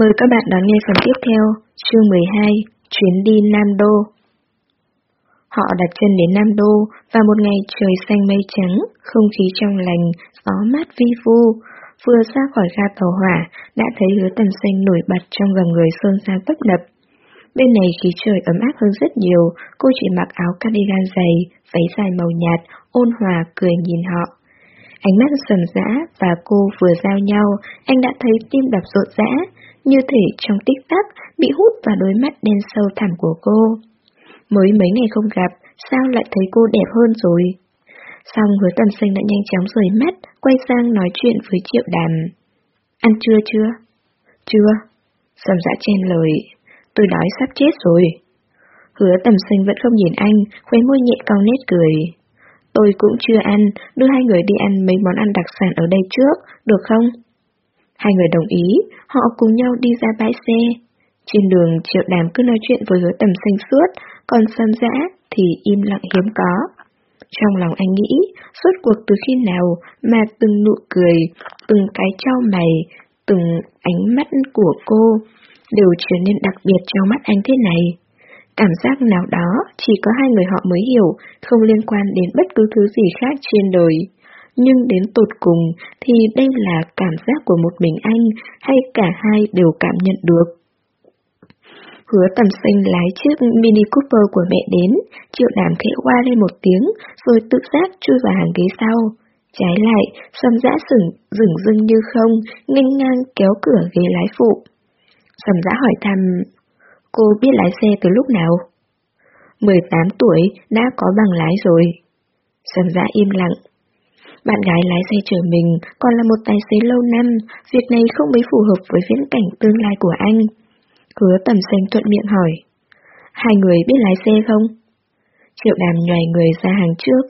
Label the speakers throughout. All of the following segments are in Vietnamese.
Speaker 1: Mời các bạn đón nghe phần tiếp theo, chương 12, chuyến đi Nam Đô. Họ đặt chân đến Nam Đô và một ngày trời xanh mây trắng, không khí trong lành, gió mát vi vu. Vừa ra khỏi ga tàu hỏa, đã thấy hứa tầm xanh nổi bật trong dòng người sơn xao tấp nập. Bên này khí trời ấm áp hơn rất nhiều, cô chỉ mặc áo cardigan dày, váy dài màu nhạt, ôn hòa cười nhìn họ. Ánh mắt sầm dã và cô vừa giao nhau, anh đã thấy tim đập rộn rã, như thể trong tích tắc bị hút vào đôi mắt đen sâu thẳm của cô. Mới mấy ngày không gặp, sao lại thấy cô đẹp hơn rồi? Xong hứa tầm sinh đã nhanh chóng rời mắt, quay sang nói chuyện với triệu đàm. Ăn chưa chưa? Chưa. Sầm dã chen lời. Tôi đói sắp chết rồi. Hứa tầm sinh vẫn không nhìn anh, khóe môi nhẹ cong nét cười. Tôi cũng chưa ăn, đưa hai người đi ăn mấy món ăn đặc sản ở đây trước, được không? Hai người đồng ý, họ cùng nhau đi ra bãi xe. Trên đường triệu đàm cứ nói chuyện với hứa tầm xanh suốt, còn Sam dã thì im lặng hiếm có. Trong lòng anh nghĩ, suốt cuộc từ khi nào mà từng nụ cười, từng cái trao mày, từng ánh mắt của cô đều trở nên đặc biệt trong mắt anh thế này. Cảm giác nào đó chỉ có hai người họ mới hiểu, không liên quan đến bất cứ thứ gì khác trên đời nhưng đến tột cùng thì đây là cảm giác của một mình anh hay cả hai đều cảm nhận được. Hứa tầm xanh lái chiếc Mini Cooper của mẹ đến, triệu đảm khẽ qua lên một tiếng, rồi tự giác chui vào hàng ghế sau. Trái lại, sầm dã sửng, rừng rưng như không, nghênh ngang kéo cửa ghế lái phụ. Sầm dã hỏi thăm, cô biết lái xe từ lúc nào? 18 tuổi, đã có bằng lái rồi. Sầm dã im lặng, bạn gái lái xe chở mình còn là một tài xế lâu năm, việc này không mấy phù hợp với viễn cảnh tương lai của anh. Hứa tầm xanh thuận miệng hỏi. Hai người biết lái xe không? Triệu đàm nhòi người ra hàng trước.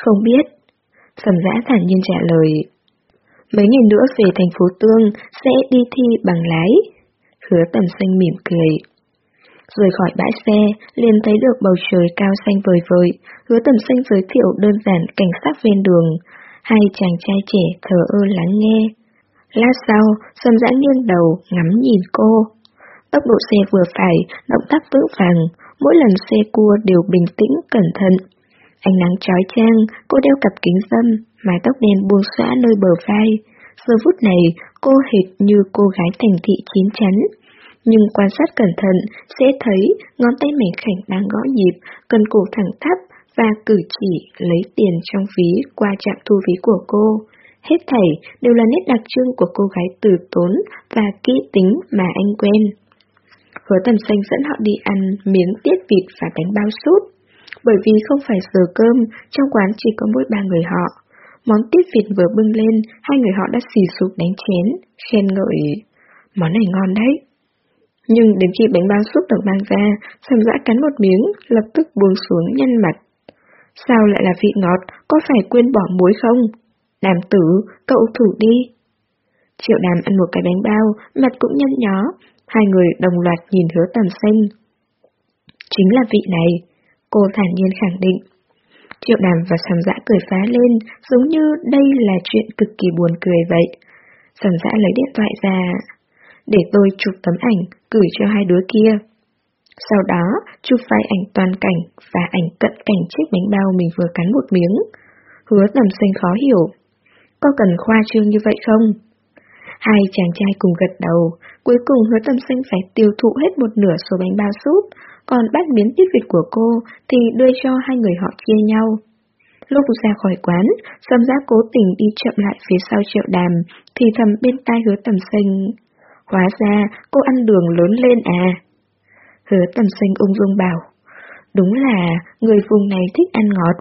Speaker 1: Không biết. Sầm giã thản nhiên trả lời. Mấy ngày nữa về thành phố Tương sẽ đi thi bằng lái. Hứa tầm xanh mỉm cười. Rời khỏi bãi xe, liền thấy được bầu trời cao xanh vời vợi, hứa tầm xanh giới thiệu đơn giản cảnh sát ven đường, Hai chàng trai trẻ thờ ơ lắng nghe. Lát sau, Sâm dã nghiêng đầu, ngắm nhìn cô. Tốc độ xe vừa phải, động tác vững vàng, mỗi lần xe cua đều bình tĩnh, cẩn thận. Ánh nắng trói trang, cô đeo cặp kính dâm, mái tóc đen buông xõa nơi bờ vai. Giờ phút này, cô hệt như cô gái thành thị chín chắn. Nhưng quan sát cẩn thận, sẽ thấy ngón tay mảnh khảnh đang gõ nhịp, cần cổ thẳng thấp, và cử chỉ lấy tiền trong ví qua trạm thu ví của cô. Hết thảy đều là nét đặc trưng của cô gái từ tốn và kỹ tính mà anh quen. Hứa tầm xanh dẫn họ đi ăn miếng tiết vịt và bánh bao súp. Bởi vì không phải giờ cơm, trong quán chỉ có mỗi ba người họ. Món tiết vịt vừa bưng lên, hai người họ đã xì sụp đánh chén, khen ngợi. Món này ngon đấy. Nhưng đến khi bánh bao súp được mang ra, Sầm dã cắn một miếng, lập tức buông xuống nhăn mặt. Sao lại là vị ngọt, có phải quên bỏ muối không? Đàm tử, cậu thử đi. Triệu đàm ăn một cái bánh bao, mặt cũng nhăn nhó, hai người đồng loạt nhìn hứa tầm xanh. Chính là vị này, cô thản nhiên khẳng định. Triệu đàm và sầm dã cười phá lên, giống như đây là chuyện cực kỳ buồn cười vậy. Sầm dã lấy điện thoại ra, để tôi chụp tấm ảnh, gửi cho hai đứa kia. Sau đó, chụp vài ảnh toàn cảnh và ảnh cận cảnh chiếc bánh bao mình vừa cắn một miếng. Hứa tầm xanh khó hiểu. Có cần khoa trương như vậy không? Hai chàng trai cùng gật đầu, cuối cùng hứa tầm xanh phải tiêu thụ hết một nửa số bánh bao súp, còn bát miếng tiết vịt của cô thì đưa cho hai người họ chia nhau. Lúc ra khỏi quán, Sâm Giác cố tình đi chậm lại phía sau triệu đàm, thì thầm bên tai hứa tầm xanh. Hóa ra, cô ăn đường lớn lên à. Hứa tầm xanh ung dung bảo. Đúng là người vùng này thích ăn ngọt.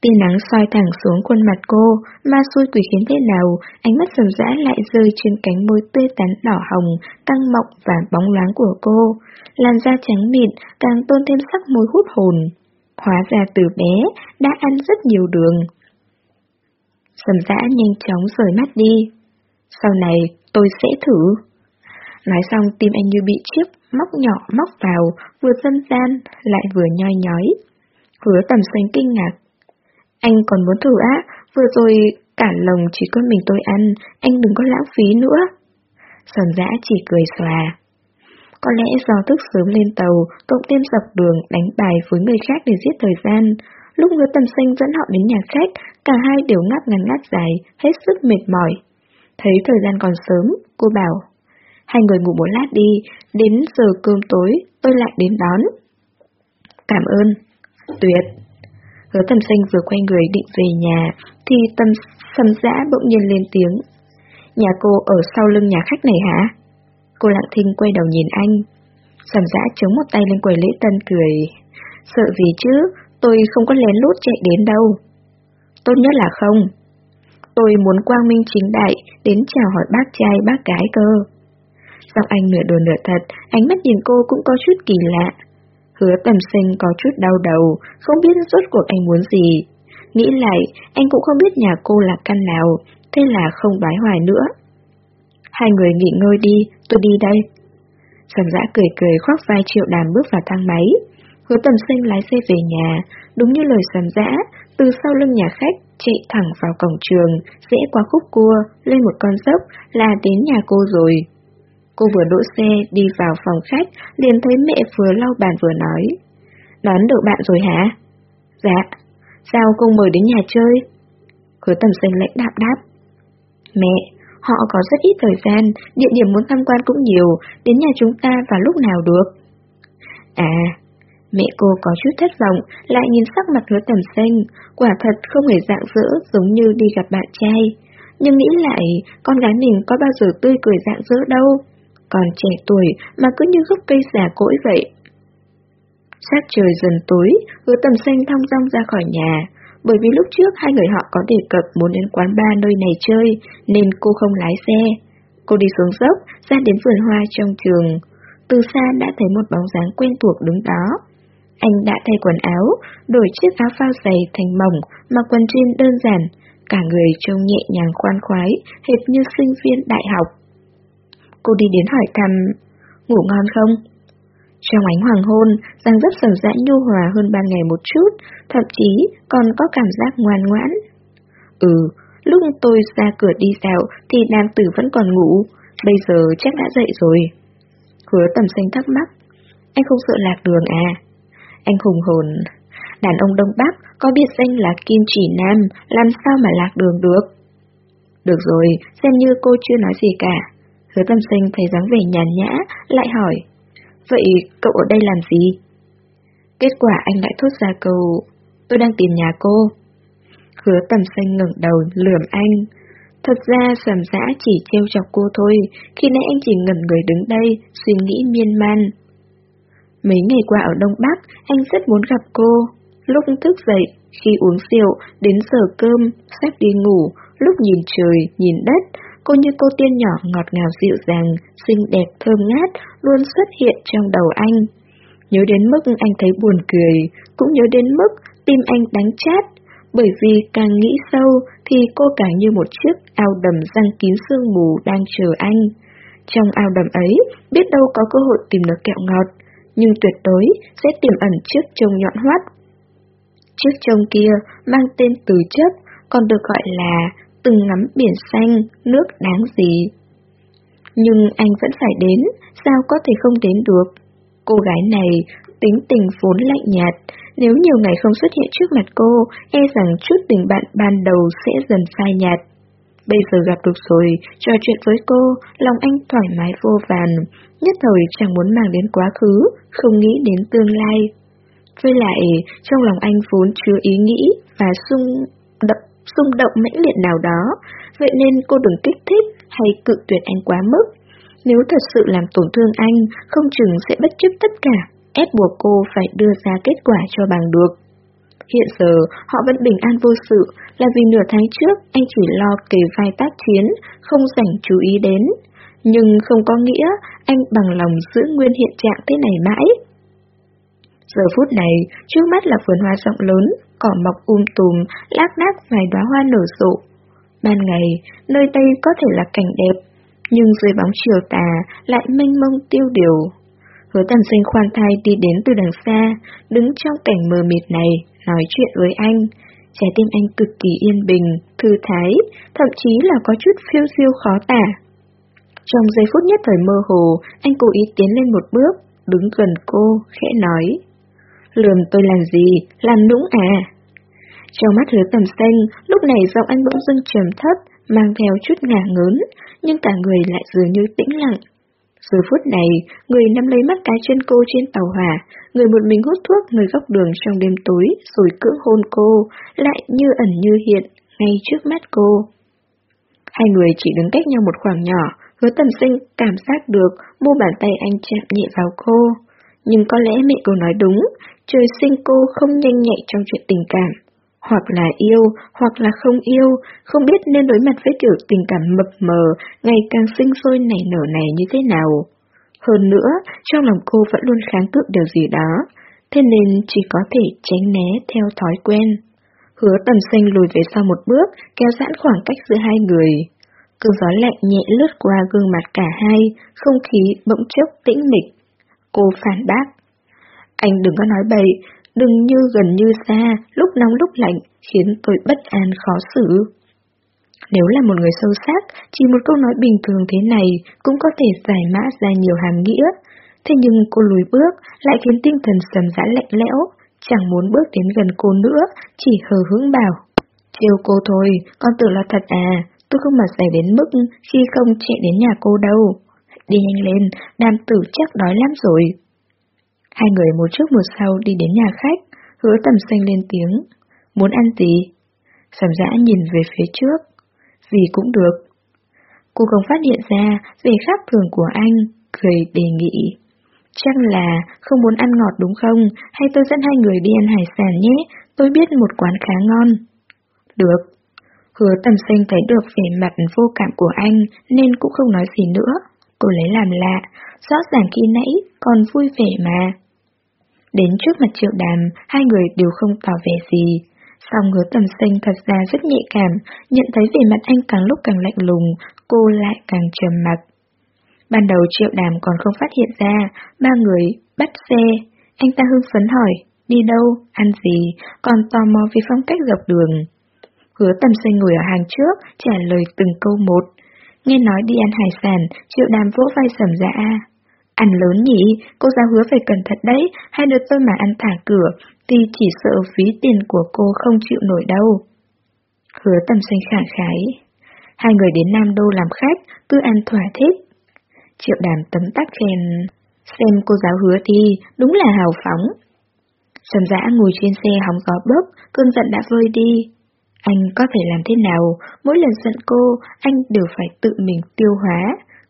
Speaker 1: Tia nắng soi thẳng xuống khuôn mặt cô, ma xui quỷ khiến thế nào, ánh mắt sầm rã lại rơi trên cánh môi tươi tắn đỏ hồng, căng mọng và bóng loáng của cô. Làn da trắng mịn càng tôn thêm sắc môi hút hồn. Hóa ra từ bé, đã ăn rất nhiều đường. Sầm dã nhanh chóng rời mắt đi. Sau này, tôi sẽ thử. Nói xong tim anh như bị chiếc móc nhỏ móc vào, vừa dân gian, lại vừa nhoi nhói. Hứa tầm xanh kinh ngạc. Anh còn muốn thử á, vừa rồi cả lồng chỉ có mình tôi ăn, anh đừng có lãng phí nữa. Sơn dã chỉ cười xòa. Có lẽ do thức sớm lên tàu, cộng thêm dọc đường đánh bài với người khác để giết thời gian. Lúc hứa tầm xanh dẫn họ đến nhà khách, cả hai đều ngáp ngắn ngắt dài, hết sức mệt mỏi. Thấy thời gian còn sớm, cô bảo, hai người ngủ một lát đi, đến giờ cơm tối, tôi lại đến đón. Cảm ơn. Tuyệt. Hứa tầm xanh vừa quay người định về nhà, thì tâm sầm dã bỗng nhiên lên tiếng. Nhà cô ở sau lưng nhà khách này hả? Cô lặng thinh quay đầu nhìn anh. Sầm dã chống một tay lên quầy lễ tân cười. Sợ gì chứ, tôi không có lén lút chạy đến đâu. Tốt nhất là không. Tôi muốn quang minh chính đại đến chào hỏi bác trai bác gái cơ. Giọng anh nửa đùa nửa thật, ánh mắt nhìn cô cũng có chút kỳ lạ. Hứa tầm sinh có chút đau đầu, không biết rốt cuộc anh muốn gì. Nghĩ lại, anh cũng không biết nhà cô là căn nào, thế là không đoái hoài nữa. Hai người nghỉ ngơi đi, tôi đi đây. Sầm dã cười cười khoác vai triệu đàm bước vào thang máy. Hứa tầm sinh lái xe về nhà, đúng như lời sầm dã, từ sau lưng nhà khách, chạy thẳng vào cổng trường, rẽ qua khúc cua, lên một con dốc là đến nhà cô rồi. Cô vừa đỗ xe đi vào phòng khách, liền thấy mẹ vừa lau bàn vừa nói. Đón được bạn rồi hả? Dạ. Sao cô mời đến nhà chơi? Hứa tầm xanh lãnh đạm đáp. Mẹ, họ có rất ít thời gian, địa điểm muốn tham quan cũng nhiều, đến nhà chúng ta vào lúc nào được? À, mẹ cô có chút thất vọng, lại nhìn sắc mặt hứa tầm xanh, quả thật không hề dạng dỡ giống như đi gặp bạn trai. Nhưng nghĩ lại, con gái mình có bao giờ tươi cười dạng dỡ đâu, còn trẻ tuổi mà cứ như gốc cây già cỗi vậy. Sát trời dần tối, hứa tầm xanh thong dong ra khỏi nhà, bởi vì lúc trước hai người họ có đề cập muốn đến quán bar nơi này chơi, nên cô không lái xe. Cô đi xuống dốc, ra đến vườn hoa trong trường. Từ xa đã thấy một bóng dáng quen thuộc đứng đó. Anh đã thay quần áo, đổi chiếc áo phao dày thành mỏng, mặc quần jean đơn giản, cả người trông nhẹ nhàng khoan khoái, hệt như sinh viên đại học. Cô đi đến hỏi thăm, ngủ ngon không? Trong ánh hoàng hôn, răng rất sở dãi nhu hòa hơn ban ngày một chút, thậm chí còn có cảm giác ngoan ngoãn. Ừ, lúc tôi ra cửa đi dạo thì nam tử vẫn còn ngủ, bây giờ chắc đã dậy rồi. Hứa tầm xanh thắc mắc, anh không sợ lạc đường à? Anh hùng hồn, đàn ông Đông Bắc có biệt danh là Kim Chỉ Nam, làm sao mà lạc đường được? Được rồi, xem như cô chưa nói gì cả. Hứa tâm sinh thấy dáng vẻ nhàn nhã, lại hỏi. Vậy cậu ở đây làm gì? Kết quả anh lại thốt ra câu, tôi đang tìm nhà cô. Hứa tầm xanh ngẩng đầu, lườm anh. Thật ra sầm dã chỉ trêu chọc cô thôi, khi nãy anh chỉ ngẩn người đứng đây, suy nghĩ miên man. Mấy ngày qua ở Đông Bắc, anh rất muốn gặp cô. Lúc thức dậy, khi uống rượu, đến giờ cơm, sắp đi ngủ, lúc nhìn trời, nhìn đất, cô như cô tiên nhỏ ngọt ngào dịu dàng, xinh đẹp thơm ngát, luôn xuất hiện trong đầu anh. Nhớ đến mức anh thấy buồn cười, cũng nhớ đến mức tim anh đánh chát, bởi vì càng nghĩ sâu thì cô càng như một chiếc ao đầm răng kín sương mù đang chờ anh. Trong ao đầm ấy, biết đâu có cơ hội tìm được kẹo ngọt, nhưng tuyệt đối sẽ tiềm ẩn chiếc trông nhọn hoắt. Chiếc trông kia mang tên từ chất còn được gọi là từng ngắm biển xanh, nước đáng gì. Nhưng anh vẫn phải đến, sao có thể không đến được? Cô gái này tính tình vốn lạnh nhạt, nếu nhiều ngày không xuất hiện trước mặt cô, e rằng chút tình bạn ban đầu sẽ dần phai nhạt. Bây giờ gặp được rồi, trò chuyện với cô, lòng anh thoải mái vô vàn, nhất thời chẳng muốn mang đến quá khứ, không nghĩ đến tương lai. Với lại, trong lòng anh vốn chứa ý nghĩ và xung đậm xung động mãnh liệt nào đó, vậy nên cô đừng kích thích hay cự tuyệt anh quá mức. Nếu thật sự làm tổn thương anh, không chừng sẽ bất chấp tất cả, ép buộc cô phải đưa ra kết quả cho bằng được. Hiện giờ, họ vẫn bình an vô sự, là vì nửa tháng trước anh chỉ lo kề vai tác chiến, không dành chú ý đến. Nhưng không có nghĩa anh bằng lòng giữ nguyên hiện trạng thế này mãi. Giờ phút này, trước mắt là vườn hoa rộng lớn, cỏ mọc um tùm, lác đác vài đóa hoa nở rộ. Ban ngày, nơi đây có thể là cảnh đẹp, nhưng dưới bóng chiều tà lại mênh mông tiêu điều. Hứa tầm sinh khoan thai đi đến từ đằng xa, đứng trong cảnh mờ mịt này, nói chuyện với anh. Trái tim anh cực kỳ yên bình, thư thái, thậm chí là có chút phiêu diêu khó tả. Trong giây phút nhất thời mơ hồ, anh cố ý tiến lên một bước, đứng gần cô, khẽ nói. Lườm tôi làm gì, làm nũng à? Trong mắt hứa tầm xanh, lúc này giọng anh bỗng dưng trầm thấp, mang theo chút ngả ngớn, nhưng cả người lại dường như tĩnh lặng. Giờ phút này, người nắm lấy mắt cái chân cô trên tàu hỏa, người một mình hút thuốc người góc đường trong đêm tối, rồi cưỡng hôn cô, lại như ẩn như hiện, ngay trước mắt cô. Hai người chỉ đứng cách nhau một khoảng nhỏ, hứa tầm sinh cảm giác được mu bàn tay anh chạm nhẹ vào cô. Nhưng có lẽ mẹ cô nói đúng, trời sinh cô không nhanh nhạy trong chuyện tình cảm. Hoặc là yêu, hoặc là không yêu, không biết nên đối mặt với kiểu tình cảm mập mờ, ngày càng sinh sôi nảy nở này như thế nào. Hơn nữa, trong lòng cô vẫn luôn kháng cự điều gì đó, thế nên chỉ có thể tránh né theo thói quen. Hứa tầm xanh lùi về sau một bước, kéo giãn khoảng cách giữa hai người. Cơn gió lạnh nhẹ lướt qua gương mặt cả hai, không khí bỗng chốc tĩnh mịch. Cô phản bác. Anh đừng có nói bậy, đừng như gần như xa, lúc nóng lúc lạnh, khiến tôi bất an khó xử. Nếu là một người sâu sắc, chỉ một câu nói bình thường thế này cũng có thể giải mã ra nhiều hàm nghĩa. Thế nhưng cô lùi bước lại khiến tinh thần sầm giã lạnh lẽo, chẳng muốn bước đến gần cô nữa, chỉ hờ hững bảo. Chiều cô thôi, con tưởng là thật à, tôi không mà giải đến mức khi không chạy đến nhà cô đâu. Đi nhanh lên, đàm tử chắc đói lắm rồi. Hai người một trước một sau đi đến nhà khách, hứa tầm xanh lên tiếng. Muốn ăn gì? Sầm dã nhìn về phía trước. Gì cũng được. Cô không phát hiện ra về khác thường của anh, cười đề nghị. Chắc là không muốn ăn ngọt đúng không? Hay tôi dẫn hai người đi ăn hải sản nhé, tôi biết một quán khá ngon. Được. Hứa tầm xanh thấy được vẻ mặt vô cảm của anh nên cũng không nói gì nữa. Cô lấy làm lạ, rõ ràng khi nãy còn vui vẻ mà. Đến trước mặt triệu đàm, hai người đều không tỏ vẻ gì. Song hứa tầm xanh thật ra rất nhạy cảm, nhận thấy vẻ mặt anh càng lúc càng lạnh lùng, cô lại càng trầm mặc. Ban đầu triệu đàm còn không phát hiện ra, ba người bắt xe. Anh ta hưng phấn hỏi, đi đâu, ăn gì, còn tò mò vì phong cách dọc đường. Hứa tầm xanh ngồi ở hàng trước, trả lời từng câu một. Nghe nói đi ăn hải sản, triệu đàm vỗ vai sầm ra. Ăn lớn nhỉ, cô giáo hứa phải cẩn thận đấy, hai đứa tôi mà ăn thả cửa, thì chỉ sợ phí tiền của cô không chịu nổi đâu. Hứa tầm xanh khả khái. Hai người đến Nam Đô làm khách, cứ ăn thỏa thích. Triệu đàm tấm tắc khen, xem cô giáo hứa thì đúng là hào phóng. Sầm dã ngồi trên xe hóng gió bớp, cơn giận đã vơi đi. Anh có thể làm thế nào, mỗi lần giận cô, anh đều phải tự mình tiêu hóa,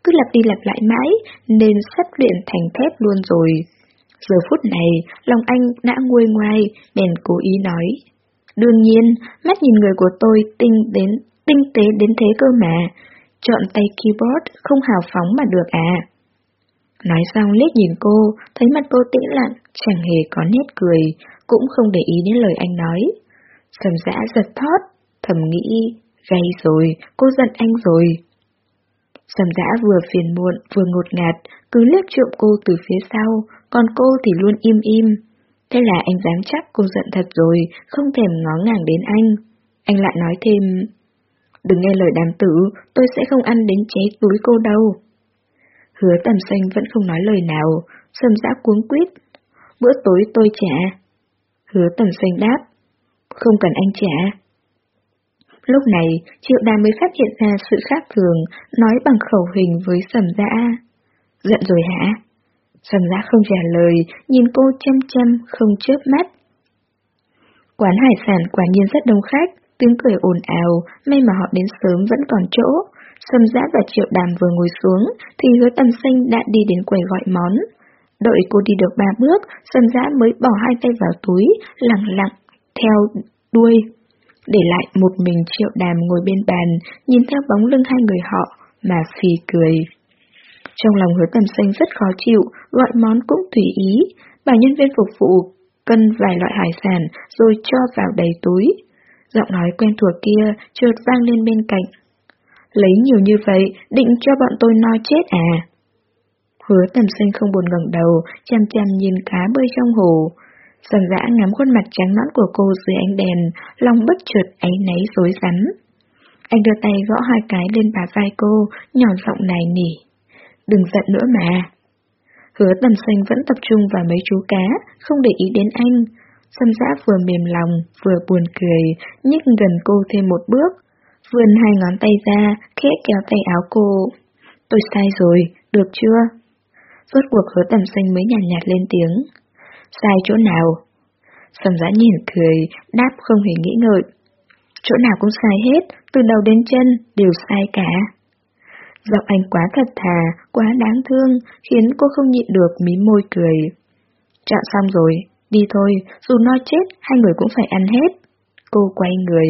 Speaker 1: cứ lặp đi lặp lại mãi, nên sắp luyện thành thép luôn rồi. Giờ phút này, lòng anh đã nguôi ngoai, bèn cố ý nói. Đương nhiên, mắt nhìn người của tôi tinh đến tinh tế đến thế cơ mà. Chọn tay keyboard không hào phóng mà được à. Nói xong liếc nhìn cô, thấy mặt cô tĩnh lặng, chẳng hề có nét cười, cũng không để ý đến lời anh nói. Sầm dã giật thót, thầm nghĩ, gay rồi, cô giận anh rồi. Sầm dã vừa phiền muộn, vừa ngột ngạt, cứ liếc trộm cô từ phía sau, còn cô thì luôn im im. Thế là anh dám chắc cô giận thật rồi, không thèm ngó ngàng đến anh. Anh lại nói thêm, đừng nghe lời đám tử, tôi sẽ không ăn đến cháy túi cô đâu. Hứa tầm xanh vẫn không nói lời nào, sầm dã cuống quýt. Bữa tối tôi trả. Hứa tầm xanh đáp, không cần anh trả. Lúc này, Triệu Đàm mới phát hiện ra sự khác thường, nói bằng khẩu hình với Sầm Dã. Giận rồi hả? Sầm Dã không trả lời, nhìn cô chăm chăm, không chớp mắt. Quán hải sản quả nhiên rất đông khách, tiếng cười ồn ào, may mà họ đến sớm vẫn còn chỗ. Sầm Dã và Triệu Đàm vừa ngồi xuống, thì hứa tầm xanh đã đi đến quầy gọi món. Đợi cô đi được ba bước, Sầm Dã mới bỏ hai tay vào túi, lặng lặng, theo đuôi để lại một mình triệu đàm ngồi bên bàn, nhìn theo bóng lưng hai người họ, mà phì cười. Trong lòng hứa tầm xanh rất khó chịu, gọi món cũng tùy ý, bảo nhân viên phục vụ cân vài loại hải sản rồi cho vào đầy túi. Giọng nói quen thuộc kia trượt vang lên bên cạnh. Lấy nhiều như vậy, định cho bọn tôi no chết à? Hứa tầm xanh không buồn ngẩng đầu, chăm chăm nhìn cá bơi trong hồ. Sầm giã ngắm khuôn mặt trắng nõn của cô dưới ánh đèn, lòng bất chợt áy náy rối rắm. Anh đưa tay gõ hai cái lên bà vai cô, nhỏ giọng nài nỉ. đừng giận nữa mà. Hứa tầm xanh vẫn tập trung vào mấy chú cá, không để ý đến anh. Sâm giã vừa mềm lòng, vừa buồn cười, nhích gần cô thêm một bước. Vươn hai ngón tay ra, khẽ kéo tay áo cô. Tôi sai rồi, được chưa? Rốt cuộc hứa tầm xanh mới nhàn nhạt, nhạt lên tiếng. Sai chỗ nào? Sầm giã nhìn cười, đáp không hề nghĩ ngợi. Chỗ nào cũng sai hết, từ đầu đến chân, đều sai cả. Giọng anh quá thật thà, quá đáng thương, khiến cô không nhịn được mím môi cười. Chọn xong rồi, đi thôi, dù no chết, hai người cũng phải ăn hết. Cô quay người.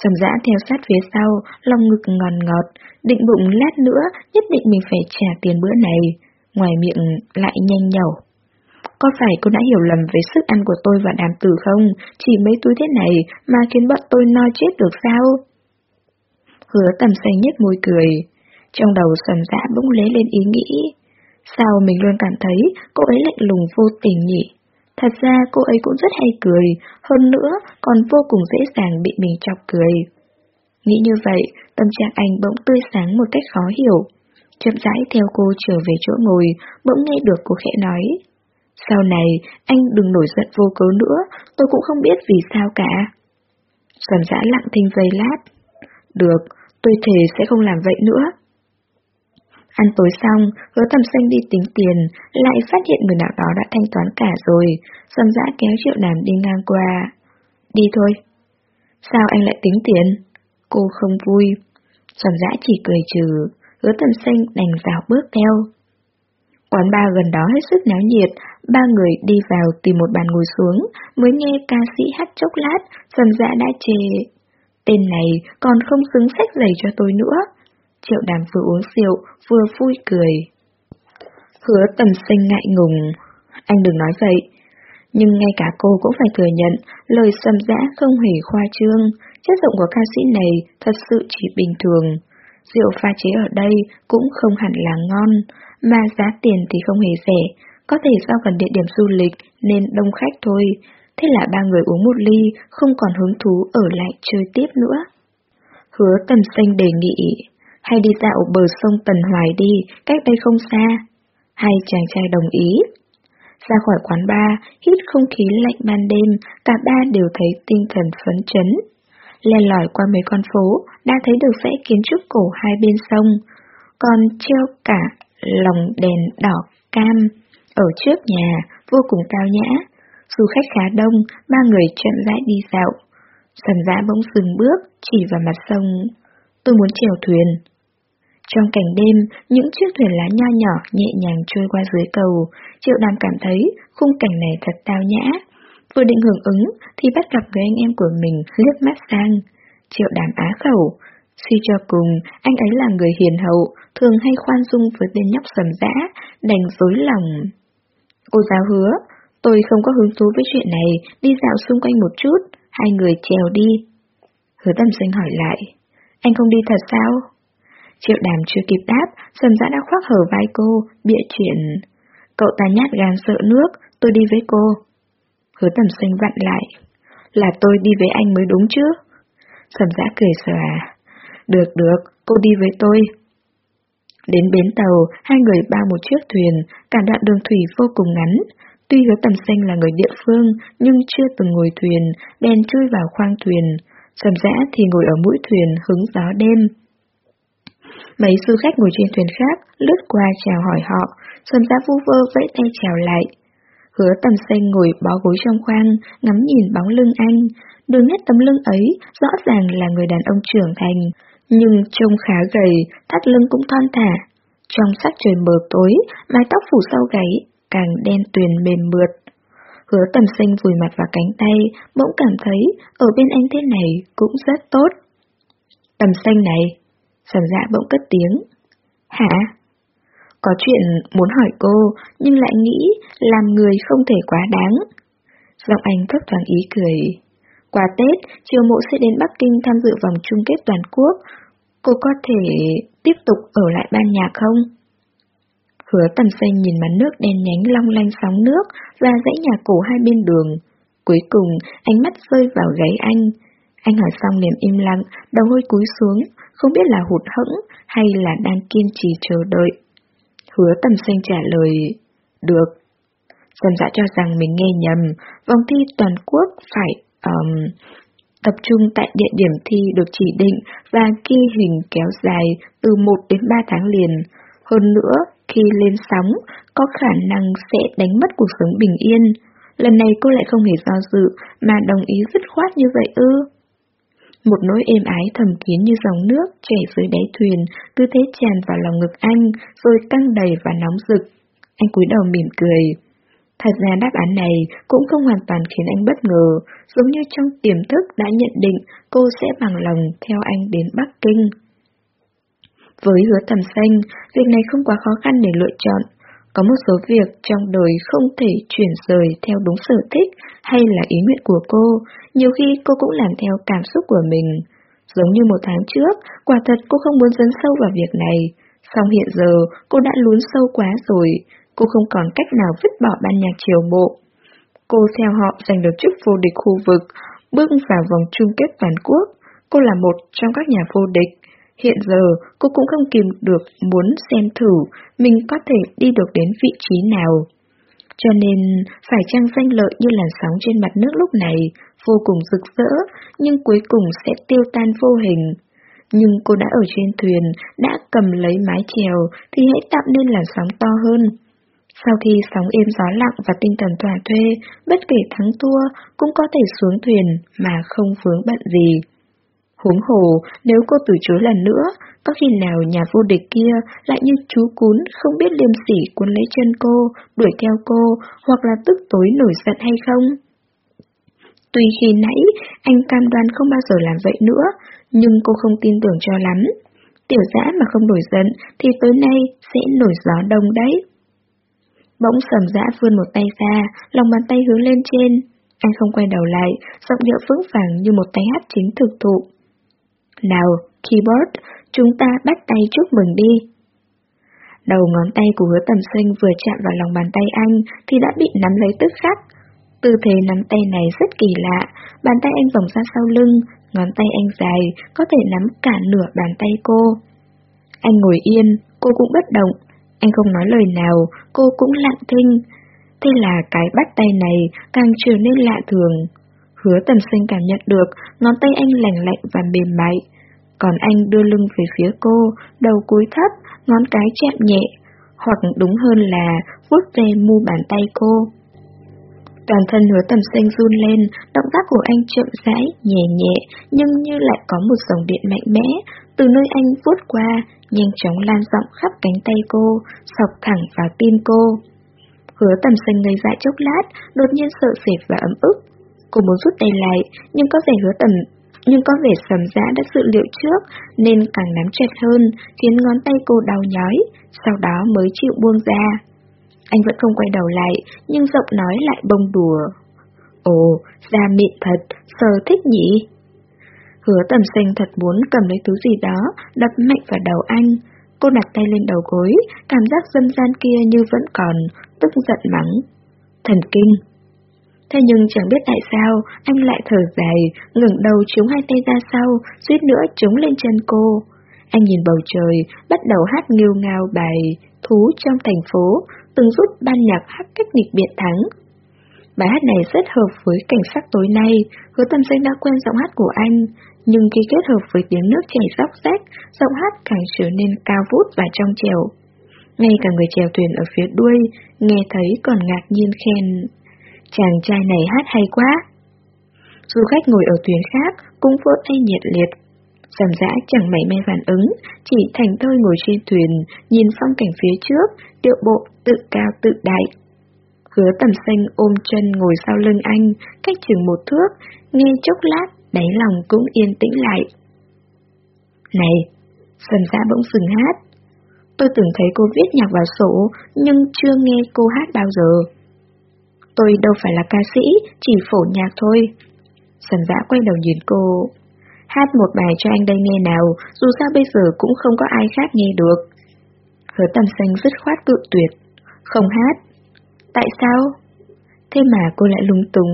Speaker 1: Sầm dã theo sát phía sau, lòng ngực ngòn ngọt, định bụng lát nữa, nhất định mình phải trả tiền bữa này. Ngoài miệng lại nhanh nhẩu. Có phải cô đã hiểu lầm về sức ăn của tôi và đàm tử không? Chỉ mấy túi thế này mà khiến bọn tôi no chết được sao? Hứa tầm xanh nhất môi cười. Trong đầu sầm dã bỗng lấy lên ý nghĩ. Sao mình luôn cảm thấy cô ấy lạnh lùng vô tình nhỉ? Thật ra cô ấy cũng rất hay cười, hơn nữa còn vô cùng dễ dàng bị mình chọc cười. Nghĩ như vậy, tâm trạng anh bỗng tươi sáng một cách khó hiểu. Chậm rãi theo cô trở về chỗ ngồi, bỗng nghe được cô khẽ nói. Sau này, anh đừng nổi giận vô cớ nữa, tôi cũng không biết vì sao cả. Sầm dã lặng thinh giây lát. Được, tôi thề sẽ không làm vậy nữa. Ăn tối xong, hứa tầm xanh đi tính tiền, lại phát hiện người nào đó đã thanh toán cả rồi, sầm dã kéo triệu đàm đi ngang qua. Đi thôi. Sao anh lại tính tiền? Cô không vui. Sầm dã chỉ cười trừ, hứa tầm xanh đành rào bước theo. Quán bar gần đó hết sức náo nhiệt, ba người đi vào tìm một bàn ngồi xuống, mới nghe ca sĩ hát chốc lát, sầm dạ đã chê. Tên này còn không xứng sách giày cho tôi nữa. Triệu đàm vừa uống rượu, vừa vui cười. Hứa tầm sinh ngại ngùng. Anh đừng nói vậy. Nhưng ngay cả cô cũng phải thừa nhận, lời sầm dã không hề khoa trương. Chất giọng của ca sĩ này thật sự chỉ bình thường. Rượu pha chế ở đây cũng không hẳn là ngon, mà giá tiền thì không hề rẻ. Có thể do gần địa điểm du lịch nên đông khách thôi. Thế là ba người uống một ly, không còn hứng thú ở lại chơi tiếp nữa. Hứa tầm xanh đề nghị hay đi dạo bờ sông Tần Hoài đi, cách đây không xa. Hai chàng trai đồng ý. Ra khỏi quán bar, hít không khí lạnh ban đêm, cả ba đều thấy tinh thần phấn chấn. Len lỏi qua mấy con phố, đã thấy được vẽ kiến trúc cổ hai bên sông, còn treo cả lồng đèn đỏ cam ở trước nhà, vô cùng cao nhã. Du khách khá đông, ba người chậm rãi đi dạo. Sầm dã bỗng dừng bước, chỉ vào mặt sông. Tôi muốn chèo thuyền. Trong cảnh đêm, những chiếc thuyền lá nho nhỏ nhẹ nhàng trôi qua dưới cầu, Triệu Đàm cảm thấy khung cảnh này thật tao nhã. Vừa định hưởng ứng thì bắt gặp người anh em của mình liếc mắt sang. Triệu Đàm á khẩu. Suy cho cùng, anh ấy là người hiền hậu, thường hay khoan dung với tên nhóc sầm dã, đành dối lòng. Cô giáo hứa, tôi không có hứng thú với chuyện này, đi dạo xung quanh một chút, hai người trèo đi. Hứa tầm sinh hỏi lại, anh không đi thật sao? Triệu đàm chưa kịp đáp, Sầm Dã đã khoác hở vai cô, bịa chuyện. Cậu ta nhát gan sợ nước, tôi đi với cô. Hứa tầm xanh vặn lại. Là tôi đi với anh mới đúng chứ? Sầm Dã cười xòa. Được được, cô đi với tôi. Đến bến tàu, hai người bao một chiếc thuyền, cả đoạn đường thủy vô cùng ngắn. Tuy hứa tầm xanh là người địa phương, nhưng chưa từng ngồi thuyền, đèn chui vào khoang thuyền. Sầm dã thì ngồi ở mũi thuyền hứng gió đêm. Mấy du khách ngồi trên thuyền khác lướt qua chào hỏi họ, sầm dã vu vơ vẫy tay chào lại. Hứa tầm xanh ngồi bó gối trong khoang, ngắm nhìn bóng lưng anh. Đường nét tấm lưng ấy rõ ràng là người đàn ông trưởng thành, nhưng trông khá gầy, thắt lưng cũng thon thả. Trong sắc trời mờ tối, mái tóc phủ sau gáy, càng đen tuyền mềm mượt. Hứa tầm xanh vùi mặt vào cánh tay, bỗng cảm thấy ở bên anh thế này cũng rất tốt. Tầm xanh này, Sầm dạ bỗng cất tiếng. Hả? Có chuyện muốn hỏi cô, nhưng lại nghĩ làm người không thể quá đáng. Giọng anh thấp thoáng ý cười. Qua Tết, Triều Mộ sẽ đến Bắc Kinh tham dự vòng chung kết toàn quốc. Cô có thể tiếp tục ở lại ban nhạc không? Hứa tầm xanh nhìn mặt nước đen nhánh long lanh sóng nước và dãy nhà cổ hai bên đường. Cuối cùng, ánh mắt rơi vào gáy anh. Anh hỏi xong liền im lặng, đầu hôi cúi xuống, không biết là hụt hẫng hay là đang kiên trì chờ đợi. Hứa tầm xanh trả lời, được. Sầm dã cho rằng mình nghe nhầm, vòng thi toàn quốc phải um, tập trung tại địa điểm thi được chỉ định và ghi hình kéo dài từ 1 đến 3 tháng liền. Hơn nữa, khi lên sóng, có khả năng sẽ đánh mất cuộc sống bình yên. Lần này cô lại không hề do dự, mà đồng ý dứt khoát như vậy ư. Một nỗi êm ái thầm kín như dòng nước chảy dưới đáy thuyền, cứ thế tràn vào lòng ngực anh, rồi căng đầy và nóng rực. Anh cúi đầu mỉm cười. Thật ra đáp án này cũng không hoàn toàn khiến anh bất ngờ, giống như trong tiềm thức đã nhận định cô sẽ bằng lòng theo anh đến Bắc Kinh. Với hứa tầm xanh, việc này không quá khó khăn để lựa chọn. Có một số việc trong đời không thể chuyển rời theo đúng sở thích hay là ý nguyện của cô, nhiều khi cô cũng làm theo cảm xúc của mình. Giống như một tháng trước, quả thật cô không muốn dấn sâu vào việc này, song hiện giờ cô đã lún sâu quá rồi, cô không còn cách nào vứt bỏ ban nhạc triều bộ. Cô theo họ giành được chức vô địch khu vực, bước vào vòng chung kết toàn quốc. Cô là một trong các nhà vô địch. Hiện giờ, cô cũng không kìm được muốn xem thử mình có thể đi được đến vị trí nào. Cho nên, phải chăng danh lợi như làn sóng trên mặt nước lúc này, vô cùng rực rỡ, nhưng cuối cùng sẽ tiêu tan vô hình. Nhưng cô đã ở trên thuyền, đã cầm lấy mái chèo, thì hãy tạo nên làn sóng to hơn. Sau khi sóng êm gió lặng và tinh thần thỏa thuê, bất kể thắng thua cũng có thể xuống thuyền mà không vướng bận gì. Huống hồ, nếu cô từ chối lần nữa, có khi nào nhà vô địch kia lại như chú cún không biết liêm sỉ cuốn lấy chân cô, đuổi theo cô, hoặc là tức tối nổi giận hay không? Tuy khi nãy anh cam đoan không bao giờ làm vậy nữa, nhưng cô không tin tưởng cho lắm. Tiểu dã mà không nổi giận thì tối nay sẽ nổi gió đông đấy. Bỗng sầm dã vươn một tay ra, lòng bàn tay hướng lên trên. Anh không quay đầu lại, giọng điệu vững vàng như một tay hát chính thực thụ. Nào, keyboard, chúng ta bắt tay chúc mừng đi. Đầu ngón tay của hứa tầm sinh vừa chạm vào lòng bàn tay anh thì đã bị nắm lấy tức khắc. Tư thế nắm tay này rất kỳ lạ, bàn tay anh vòng ra sau lưng, ngón tay anh dài, có thể nắm cả nửa bàn tay cô. Anh ngồi yên, cô cũng bất động, anh không nói lời nào, cô cũng lặng thinh. Thế là cái bắt tay này càng trở nên lạ thường. Hứa tầm sinh cảm nhận được ngón tay anh lành lạnh và mềm mại. Còn anh đưa lưng về phía cô, đầu cúi thấp, ngón cái chạm nhẹ, hoặc đúng hơn là vuốt về mu bàn tay cô. Toàn thân hứa tầm xanh run lên, động tác của anh chậm rãi, nhẹ nhẹ, nhưng như lại có một dòng điện mạnh mẽ, từ nơi anh vuốt qua, nhanh chóng lan rộng khắp cánh tay cô, sọc thẳng vào tim cô. Hứa tầm xanh ngây dại chốc lát, đột nhiên sợ sệt và ấm ức. Cô muốn rút tay lại, nhưng có vẻ hứa tầm nhưng có vẻ sầm dã đã dự liệu trước, nên càng nắm chặt hơn, khiến ngón tay cô đau nhói, sau đó mới chịu buông ra. Anh vẫn không quay đầu lại, nhưng giọng nói lại bông đùa. Ồ, da mịn thật, sờ thích nhỉ? Hứa tầm xanh thật muốn cầm lấy thứ gì đó, đập mạnh vào đầu anh. Cô đặt tay lên đầu gối, cảm giác dân gian kia như vẫn còn, tức giận mắng. Thần kinh! Thế nhưng chẳng biết tại sao, anh lại thở dài, ngẩng đầu chống hai tay ra sau, suýt nữa chống lên chân cô. Anh nhìn bầu trời, bắt đầu hát nghiêu ngao bài Thú trong thành phố, từng giúp ban nhạc hát cách nghịch biệt thắng. Bài hát này rất hợp với cảnh sắc tối nay, hứa tâm sinh đã quen giọng hát của anh, nhưng khi kết hợp với tiếng nước chảy róc rách, giọng hát càng trở nên cao vút và trong trèo. Ngay cả người chèo thuyền ở phía đuôi, nghe thấy còn ngạc nhiên khen, chàng trai này hát hay quá. Du khách ngồi ở thuyền khác cũng vỗ tay nhiệt liệt. Giảm dã chẳng mảy may phản ứng, chỉ thành thơi ngồi trên thuyền, nhìn phong cảnh phía trước, điệu bộ tự cao tự đại. Hứa tầm xanh ôm chân ngồi sau lưng anh, cách chừng một thước, nghe chốc lát đáy lòng cũng yên tĩnh lại. Này, Sần giã bỗng dừng hát. Tôi từng thấy cô viết nhạc vào sổ, nhưng chưa nghe cô hát bao giờ. Tôi đâu phải là ca sĩ, chỉ phổ nhạc thôi. Sần giã quay đầu nhìn cô. Hát một bài cho anh đây nghe nào, dù sao bây giờ cũng không có ai khác nghe được. Hứa tầm xanh dứt khoát cự tuyệt. Không hát. Tại sao? Thế mà cô lại lung túng,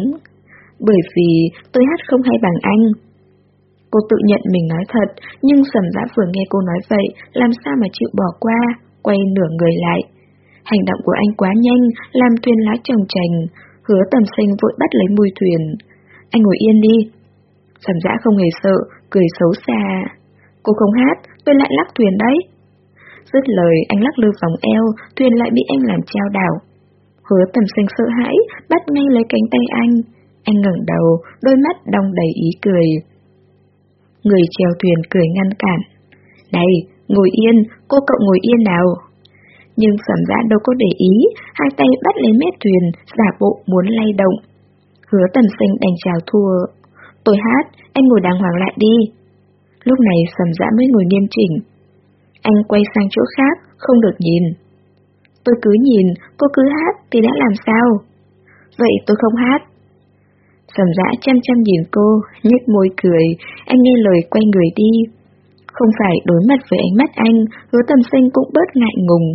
Speaker 1: bởi vì tôi hát không hay bằng anh. Cô tự nhận mình nói thật, nhưng sầm đã vừa nghe cô nói vậy, làm sao mà chịu bỏ qua, quay nửa người lại. Hành động của anh quá nhanh, làm thuyền lá chồng chành, hứa tầm sinh vội bắt lấy mùi thuyền. Anh ngồi yên đi. Sầm dã không hề sợ, cười xấu xa. Cô không hát, tôi lại lắc thuyền đấy. Dứt lời anh lắc lư vòng eo, thuyền lại bị anh làm treo đảo. Hứa tầm sinh sợ hãi, bắt ngay lấy cánh tay anh. Anh ngẩng đầu, đôi mắt đong đầy ý cười. Người chèo thuyền cười ngăn cản. Này, ngồi yên, cô cậu ngồi yên nào. Nhưng sầm dã đâu có để ý, hai tay bắt lấy mép thuyền, giả bộ muốn lay động. Hứa tầm sinh đành chào thua. Tôi hát, anh ngồi đàng hoàng lại đi. Lúc này sầm dã mới ngồi nghiêm chỉnh. Anh quay sang chỗ khác, không được nhìn. Tôi cứ nhìn, cô cứ hát thì đã làm sao? Vậy tôi không hát. Sầm dã chăm chăm nhìn cô, nhếch môi cười, anh nghe lời quay người đi. Không phải đối mặt với ánh mắt anh, hứa tầm sinh cũng bớt ngại ngùng.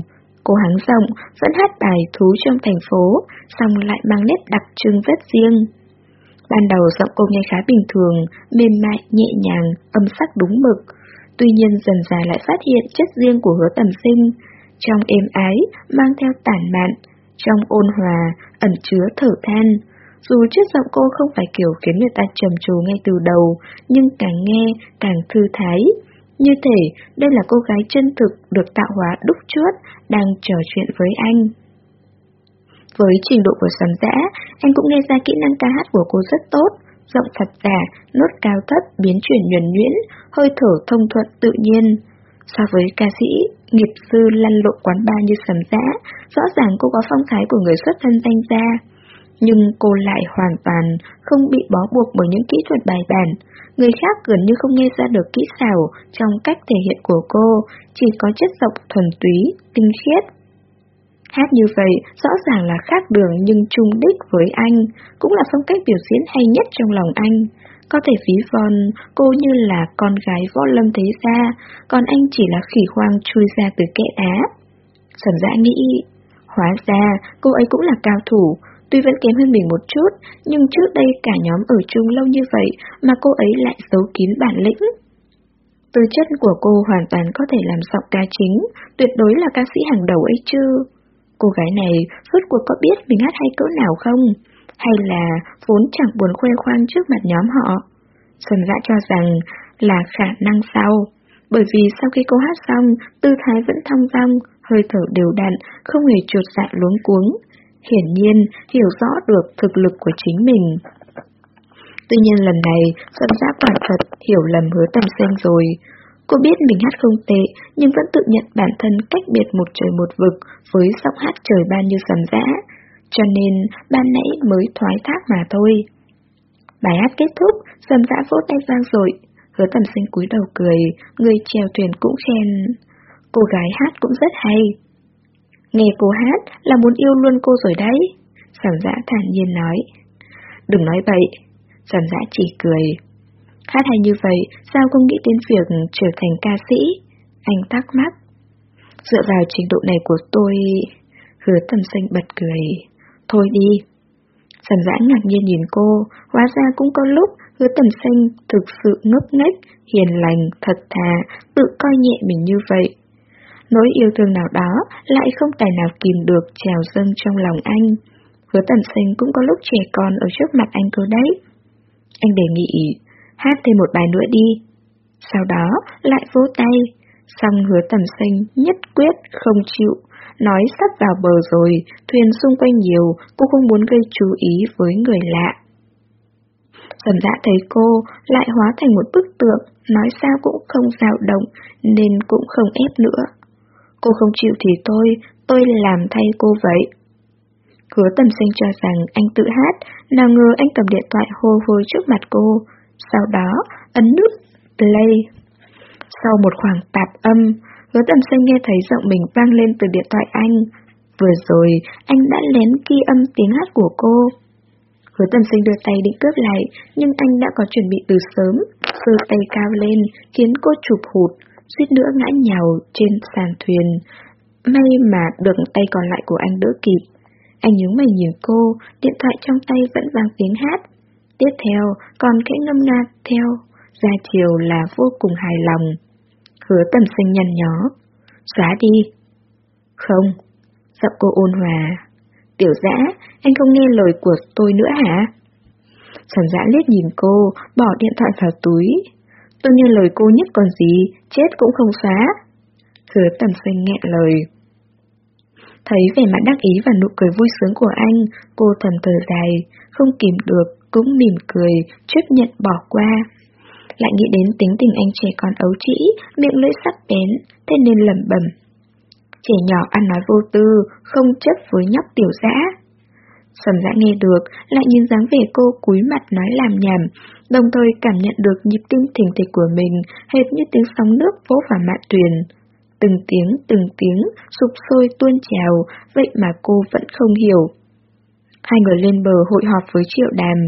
Speaker 1: Cô hắng giọng, vẫn hát bài thú trong thành phố, xong lại mang nét đặc trưng rất riêng. Ban đầu giọng cô nghe khá bình thường, mềm mại, nhẹ nhàng, âm sắc đúng mực. Tuy nhiên dần dà lại phát hiện chất riêng của hứa tầm sinh, trong êm ái, mang theo tản mạn, trong ôn hòa, ẩn chứa thở than. Dù chất giọng cô không phải kiểu khiến người ta trầm trồ ngay từ đầu, nhưng càng nghe, càng thư thái. Như thể đây là cô gái chân thực được tạo hóa đúc chuốt, đang trò chuyện với anh. Với trình độ của sầm dã, anh cũng nghe ra kỹ năng ca hát của cô rất tốt, giọng thật giả, nốt cao thấp, biến chuyển nhuần nhuyễn, hơi thở thông thuận tự nhiên. So với ca sĩ, nghiệp sư lăn lộn quán bar như sầm dã, rõ ràng cô có phong thái của người xuất thân danh gia. Nhưng cô lại hoàn toàn không bị bó buộc bởi những kỹ thuật bài bản. Người khác gần như không nghe ra được kỹ xảo trong cách thể hiện của cô, chỉ có chất giọng thuần túy, tinh khiết. Hát như vậy rõ ràng là khác đường nhưng chung đích với anh, cũng là phong cách biểu diễn hay nhất trong lòng anh. Có thể ví von cô như là con gái võ lâm thế gia, còn anh chỉ là khỉ hoang chui ra từ kẽ đá. Sầm dã nghĩ, hóa ra cô ấy cũng là cao thủ, tuy vẫn kém hơn mình một chút, nhưng trước đây cả nhóm ở chung lâu như vậy mà cô ấy lại giấu kín bản lĩnh. Tư chất của cô hoàn toàn có thể làm giọng ca chính, tuyệt đối là ca sĩ hàng đầu ấy chứ. Cô gái này rốt cuộc có biết mình hát hay cỡ nào không? hay là vốn chẳng buồn khoe khoang trước mặt nhóm họ. Xuân Dã cho rằng là khả năng sau, bởi vì sau khi cô hát xong, tư thái vẫn thong dong, hơi thở đều đặn, không hề trột dạ luống cuống. Hiển nhiên, hiểu rõ được thực lực của chính mình. Tuy nhiên lần này, Xuân Dã quả thật hiểu lầm hứa tầm xanh rồi. Cô biết mình hát không tệ, nhưng vẫn tự nhận bản thân cách biệt một trời một vực với giọng hát trời ban như sầm dã, cho nên ban nãy mới thoái thác mà thôi. Bài hát kết thúc, dầm dã vỗ tay vang rồi, hứa tầm sinh cúi đầu cười, người chèo thuyền cũng khen. Cô gái hát cũng rất hay. Nghe cô hát là muốn yêu luôn cô rồi đấy. Sầm dã thản nhiên nói. Đừng nói vậy. Sầm dã chỉ cười. Hát hay như vậy, sao không nghĩ đến việc trở thành ca sĩ? Anh thắc mắc. Dựa vào trình độ này của tôi... Hứa tầm Xanh bật cười. Thôi đi. Sầm dã ngạc nhiên nhìn cô, hóa ra cũng có lúc hứa tầm xanh thực sự ngốc nghếch, hiền lành, thật thà, tự coi nhẹ mình như vậy. Nỗi yêu thương nào đó lại không tài nào kìm được trèo dâng trong lòng anh. Hứa tầm sinh cũng có lúc trẻ con ở trước mặt anh cơ đấy. Anh đề nghị, hát thêm một bài nữa đi. Sau đó lại vỗ tay, xong hứa tầm sinh nhất quyết không chịu nói sắp vào bờ rồi, thuyền xung quanh nhiều, cô không muốn gây chú ý với người lạ. Dần dã thấy cô lại hóa thành một bức tượng, nói sao cũng không dao động, nên cũng không ép nữa. Cô không chịu thì tôi, tôi làm thay cô vậy. Hứa tầm sinh cho rằng anh tự hát, nào ngờ anh cầm điện thoại hô hô trước mặt cô, sau đó ấn nút play. Sau một khoảng tạp âm, Hứa tầm xanh nghe thấy giọng mình vang lên từ điện thoại anh. Vừa rồi, anh đã lén ghi âm tiếng hát của cô. Hứa tầm sinh đưa tay định cướp lại, nhưng anh đã có chuẩn bị từ sớm, sơ tay cao lên, khiến cô chụp hụt, suýt nữa ngã nhào trên sàn thuyền. May mà được tay còn lại của anh đỡ kịp. Anh nhướng mày nhìn cô, điện thoại trong tay vẫn vang tiếng hát. Tiếp theo, còn khẽ ngâm nga theo, ra chiều là vô cùng hài lòng. Hứa tầm sinh nhăn nhó. Xóa đi. Không. Giọng cô ôn hòa. Tiểu dã, anh không nghe lời của tôi nữa hả? Trần dã liếc nhìn cô, bỏ điện thoại vào túi. Tôi nghe lời cô nhất còn gì, chết cũng không xóa. Hứa tầm xanh nghẹn lời. Thấy vẻ mặt đắc ý và nụ cười vui sướng của anh, cô thầm thở dài, không kìm được, cũng mỉm cười, chấp nhận bỏ qua. Lại nghĩ đến tính tình anh trẻ con ấu trĩ, miệng lưỡi sắc bén, thế nên lẩm bẩm. Trẻ nhỏ ăn nói vô tư, không chấp với nhóc tiểu dã. Sầm dã nghe được, lại nhìn dáng vẻ cô cúi mặt nói làm nhảm, đồng thời cảm nhận được nhịp tim thình thịch của mình, hệt như tiếng sóng nước vỗ vào mạn thuyền. Từng tiếng, từng tiếng, sụp sôi tuôn trào, vậy mà cô vẫn không hiểu. Hai người lên bờ hội họp với triệu đàm,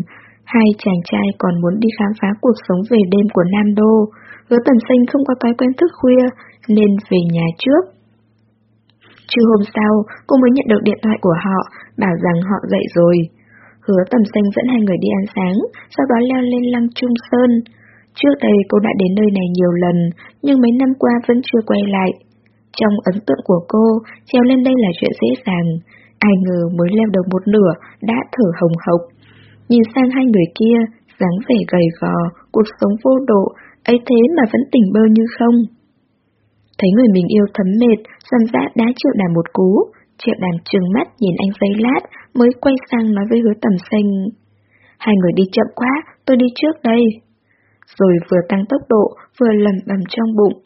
Speaker 1: hai chàng trai còn muốn đi khám phá cuộc sống về đêm của Nam Đô. Hứa tần sinh không có thói quen thức khuya, nên về nhà trước chưa hôm sau, cô mới nhận được điện thoại của họ, bảo rằng họ dậy rồi. Hứa tầm xanh dẫn hai người đi ăn sáng, sau đó leo lên lăng Trung Sơn. Trước đây cô đã đến nơi này nhiều lần, nhưng mấy năm qua vẫn chưa quay lại. Trong ấn tượng của cô, treo lên đây là chuyện dễ dàng. Ai ngờ mới leo được một nửa, đã thở hồng hộc. Nhìn sang hai người kia, dáng vẻ gầy gò, cuộc sống vô độ, ấy thế mà vẫn tỉnh bơ như không. Thấy người mình yêu thấm mệt, dần dã đã triệu đàm một cú, triệu đàm trừng mắt nhìn anh giấy lát, mới quay sang nói với hứa tầm xanh. Hai người đi chậm quá, tôi đi trước đây. Rồi vừa tăng tốc độ, vừa lầm bầm trong bụng.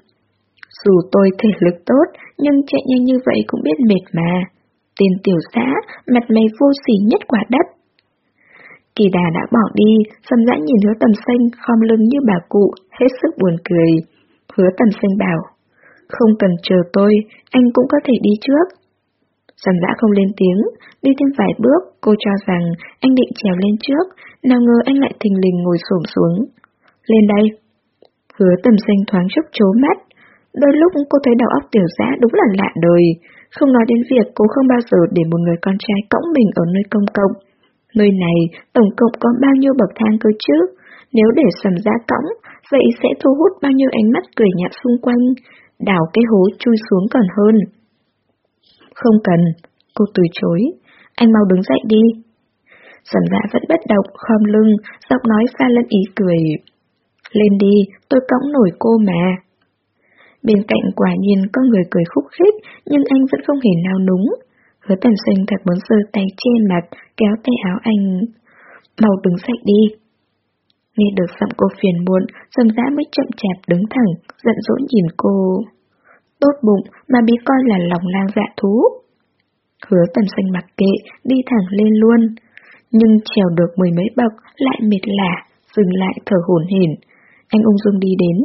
Speaker 1: Dù tôi thể lực tốt, nhưng chạy nhanh như vậy cũng biết mệt mà. Tên tiểu xã, mặt mày vô sỉ nhất quả đất. Kỳ đà đã bỏ đi, sầm dã nhìn hứa tầm xanh khom lưng như bà cụ, hết sức buồn cười. Hứa tầm xanh bảo, không cần chờ tôi, anh cũng có thể đi trước. Sầm dã không lên tiếng, đi thêm vài bước, cô cho rằng anh định trèo lên trước, nào ngờ anh lại thình lình ngồi xổm xuống. Lên đây. Hứa tầm xanh thoáng chốc chố mắt. Đôi lúc cô thấy đầu óc tiểu dã đúng là lạ đời. Không nói đến việc cô không bao giờ để một người con trai cõng mình ở nơi công cộng. Nơi này tổng cộng có bao nhiêu bậc thang cơ chứ? Nếu để sầm Giá cõng, vậy sẽ thu hút bao nhiêu ánh mắt cười nhạt xung quanh, đào cái hố chui xuống còn hơn. Không cần, cô từ chối, anh mau đứng dậy đi. Sầm dạ vẫn bất động, khom lưng, giọng nói pha lẫn ý cười. Lên đi, tôi cõng nổi cô mà. Bên cạnh quả nhiên có người cười khúc khích, nhưng anh vẫn không hề nào núng. Hứa tần sinh thật muốn giơ tay che mặt, kéo tay áo anh. Mau đứng dậy đi. Nghe được giọng cô phiền muộn, dầm dã mới chậm chạp đứng thẳng, giận dỗi nhìn cô. Tốt bụng mà bị coi là lòng lang dạ thú. Hứa tầm xanh mặc kệ, đi thẳng lên luôn. Nhưng trèo được mười mấy bậc, lại mệt lả, dừng lại thở hổn hển. Anh ung dung đi đến.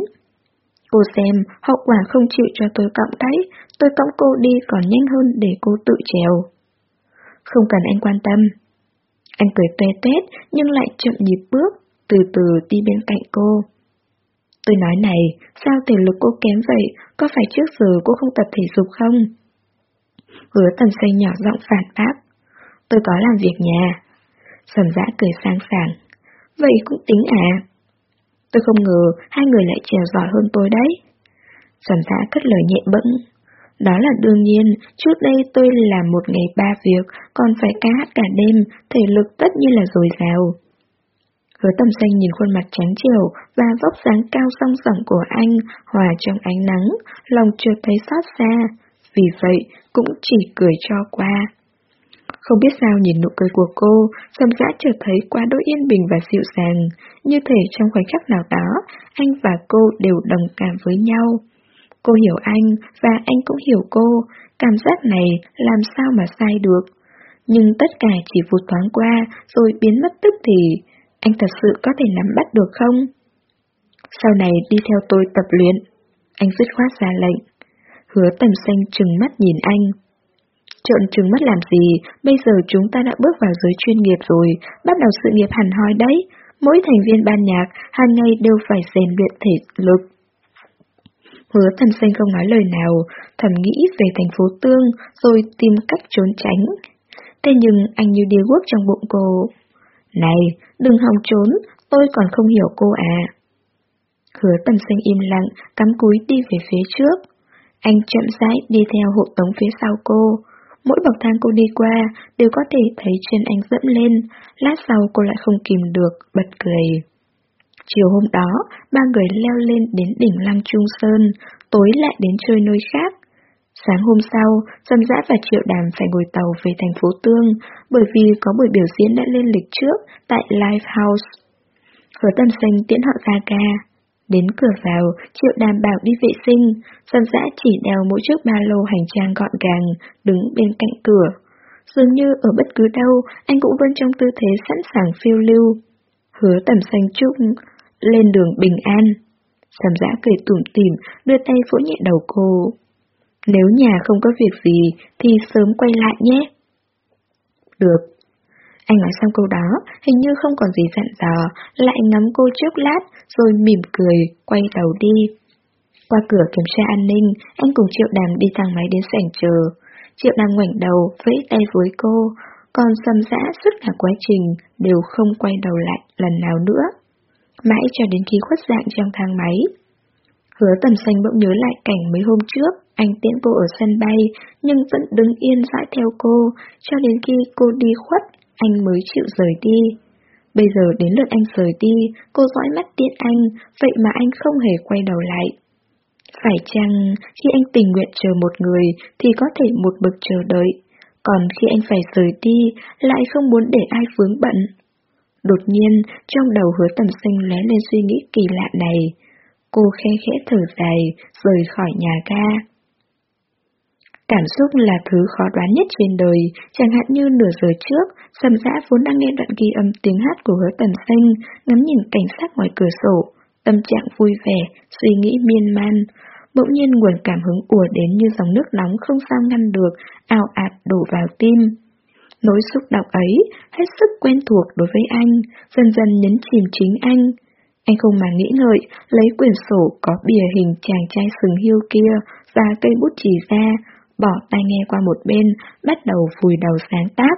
Speaker 1: Cô xem, hậu quả không chịu cho tôi cõng đấy, tôi cõng cô đi còn nhanh hơn để cô tự trèo. Không cần anh quan tâm. Anh cười tuê tét nhưng lại chậm nhịp bước, từ từ đi bên cạnh cô. Tôi nói này, sao thể lực cô kém vậy, có phải trước giờ cô không tập thể dục không? Hứa tần xây nhỏ giọng phản bác. Tôi có làm việc nhà. Sầm dã cười sang sảng. Vậy cũng tính à? Tôi không ngờ hai người lại trèo giỏi hơn tôi đấy. Sầm dã cất lời nhẹ bẫng. Đó là đương nhiên, trước đây tôi làm một ngày ba việc, còn phải ca hát cả đêm, thể lực tất nhiên là dồi dào. Hứa tầm xanh nhìn khuôn mặt trắng chiều và vóc dáng cao song sỏng của anh hòa trong ánh nắng, lòng chợt thấy xót xa, vì vậy cũng chỉ cười cho qua. Không biết sao nhìn nụ cười của cô, Sầm Dã chợt thấy quá đỗi yên bình và dịu dàng, như thể trong khoảnh khắc nào đó, anh và cô đều đồng cảm với nhau. Cô hiểu anh và anh cũng hiểu cô, cảm giác này làm sao mà sai được. Nhưng tất cả chỉ vụt thoáng qua rồi biến mất tức thì, anh thật sự có thể nắm bắt được không? Sau này đi theo tôi tập luyện. Anh dứt khoát ra lệnh. Hứa tầm xanh trừng mắt nhìn anh. Trộn trừng mắt làm gì, bây giờ chúng ta đã bước vào giới chuyên nghiệp rồi, bắt đầu sự nghiệp hẳn hoi đấy. Mỗi thành viên ban nhạc hàng ngày đều phải rèn luyện thể lực. Hứa tầm xanh không nói lời nào, thầm nghĩ về thành phố Tương, rồi tìm cách trốn tránh. Thế nhưng anh như điêu quốc trong bụng cô. Này, đừng hòng trốn, tôi còn không hiểu cô à. Hứa tầm xanh im lặng, cắm cúi đi về phía trước. Anh chậm rãi đi theo hộ tống phía sau cô. Mỗi bậc thang cô đi qua đều có thể thấy chân anh dẫm lên, lát sau cô lại không kìm được, bật cười. Chiều hôm đó, ba người leo lên đến đỉnh Lăng Trung Sơn, tối lại đến chơi nơi khác. Sáng hôm sau, Trần Dã và Triệu Đàm phải ngồi tàu về thành phố Tương, bởi vì có buổi biểu diễn đã lên lịch trước tại Live House. Hứa tâm Xanh tiễn họ ra ca. Đến cửa vào, Triệu Đàm bảo đi vệ sinh, Trần Dã chỉ đeo mỗi chiếc ba lô hành trang gọn gàng, đứng bên cạnh cửa. Dường như ở bất cứ đâu, anh cũng vẫn trong tư thế sẵn sàng phiêu lưu. Hứa Tầm Xanh chúc lên đường bình an. Sầm dã cười tủm tỉm, đưa tay vỗ nhẹ đầu cô. Nếu nhà không có việc gì, thì sớm quay lại nhé. Được. Anh nói xong câu đó, hình như không còn gì dặn dò, lại ngắm cô chốc lát, rồi mỉm cười, quay đầu đi. Qua cửa kiểm tra an ninh, anh cùng Triệu Đàm đi thang máy đến sảnh chờ. Triệu Đàm ngoảnh đầu, vẫy tay với cô, còn sầm dã suốt cả quá trình đều không quay đầu lại lần nào nữa mãi cho đến khi khuất dạng trong thang máy. Hứa tầm xanh bỗng nhớ lại cảnh mấy hôm trước, anh tiễn cô ở sân bay, nhưng vẫn đứng yên dãi theo cô, cho đến khi cô đi khuất, anh mới chịu rời đi. Bây giờ đến lượt anh rời đi, cô dõi mắt tiễn anh, vậy mà anh không hề quay đầu lại. Phải chăng, khi anh tình nguyện chờ một người, thì có thể một bực chờ đợi, còn khi anh phải rời đi, lại không muốn để ai vướng bận. Đột nhiên, trong đầu hứa tầm xanh lóe lên suy nghĩ kỳ lạ này. Cô khe khẽ thở dài, rời khỏi nhà ga. Cảm xúc là thứ khó đoán nhất trên đời, chẳng hạn như nửa giờ trước, Sầm Dã vốn đang nghe đoạn ghi âm tiếng hát của hứa tầm sinh, ngắm nhìn cảnh sát ngoài cửa sổ, tâm trạng vui vẻ, suy nghĩ miên man. Bỗng nhiên nguồn cảm hứng ùa đến như dòng nước nóng không sao ngăn được, ào ạt đổ vào tim. Nỗi xúc động ấy hết sức quen thuộc đối với anh, dần dần nhấn chìm chính anh. Anh không mà nghĩ ngợi, lấy quyển sổ có bìa hình chàng trai sừng hiêu kia và cây bút chỉ ra, bỏ tai nghe qua một bên, bắt đầu vùi đầu sáng tác.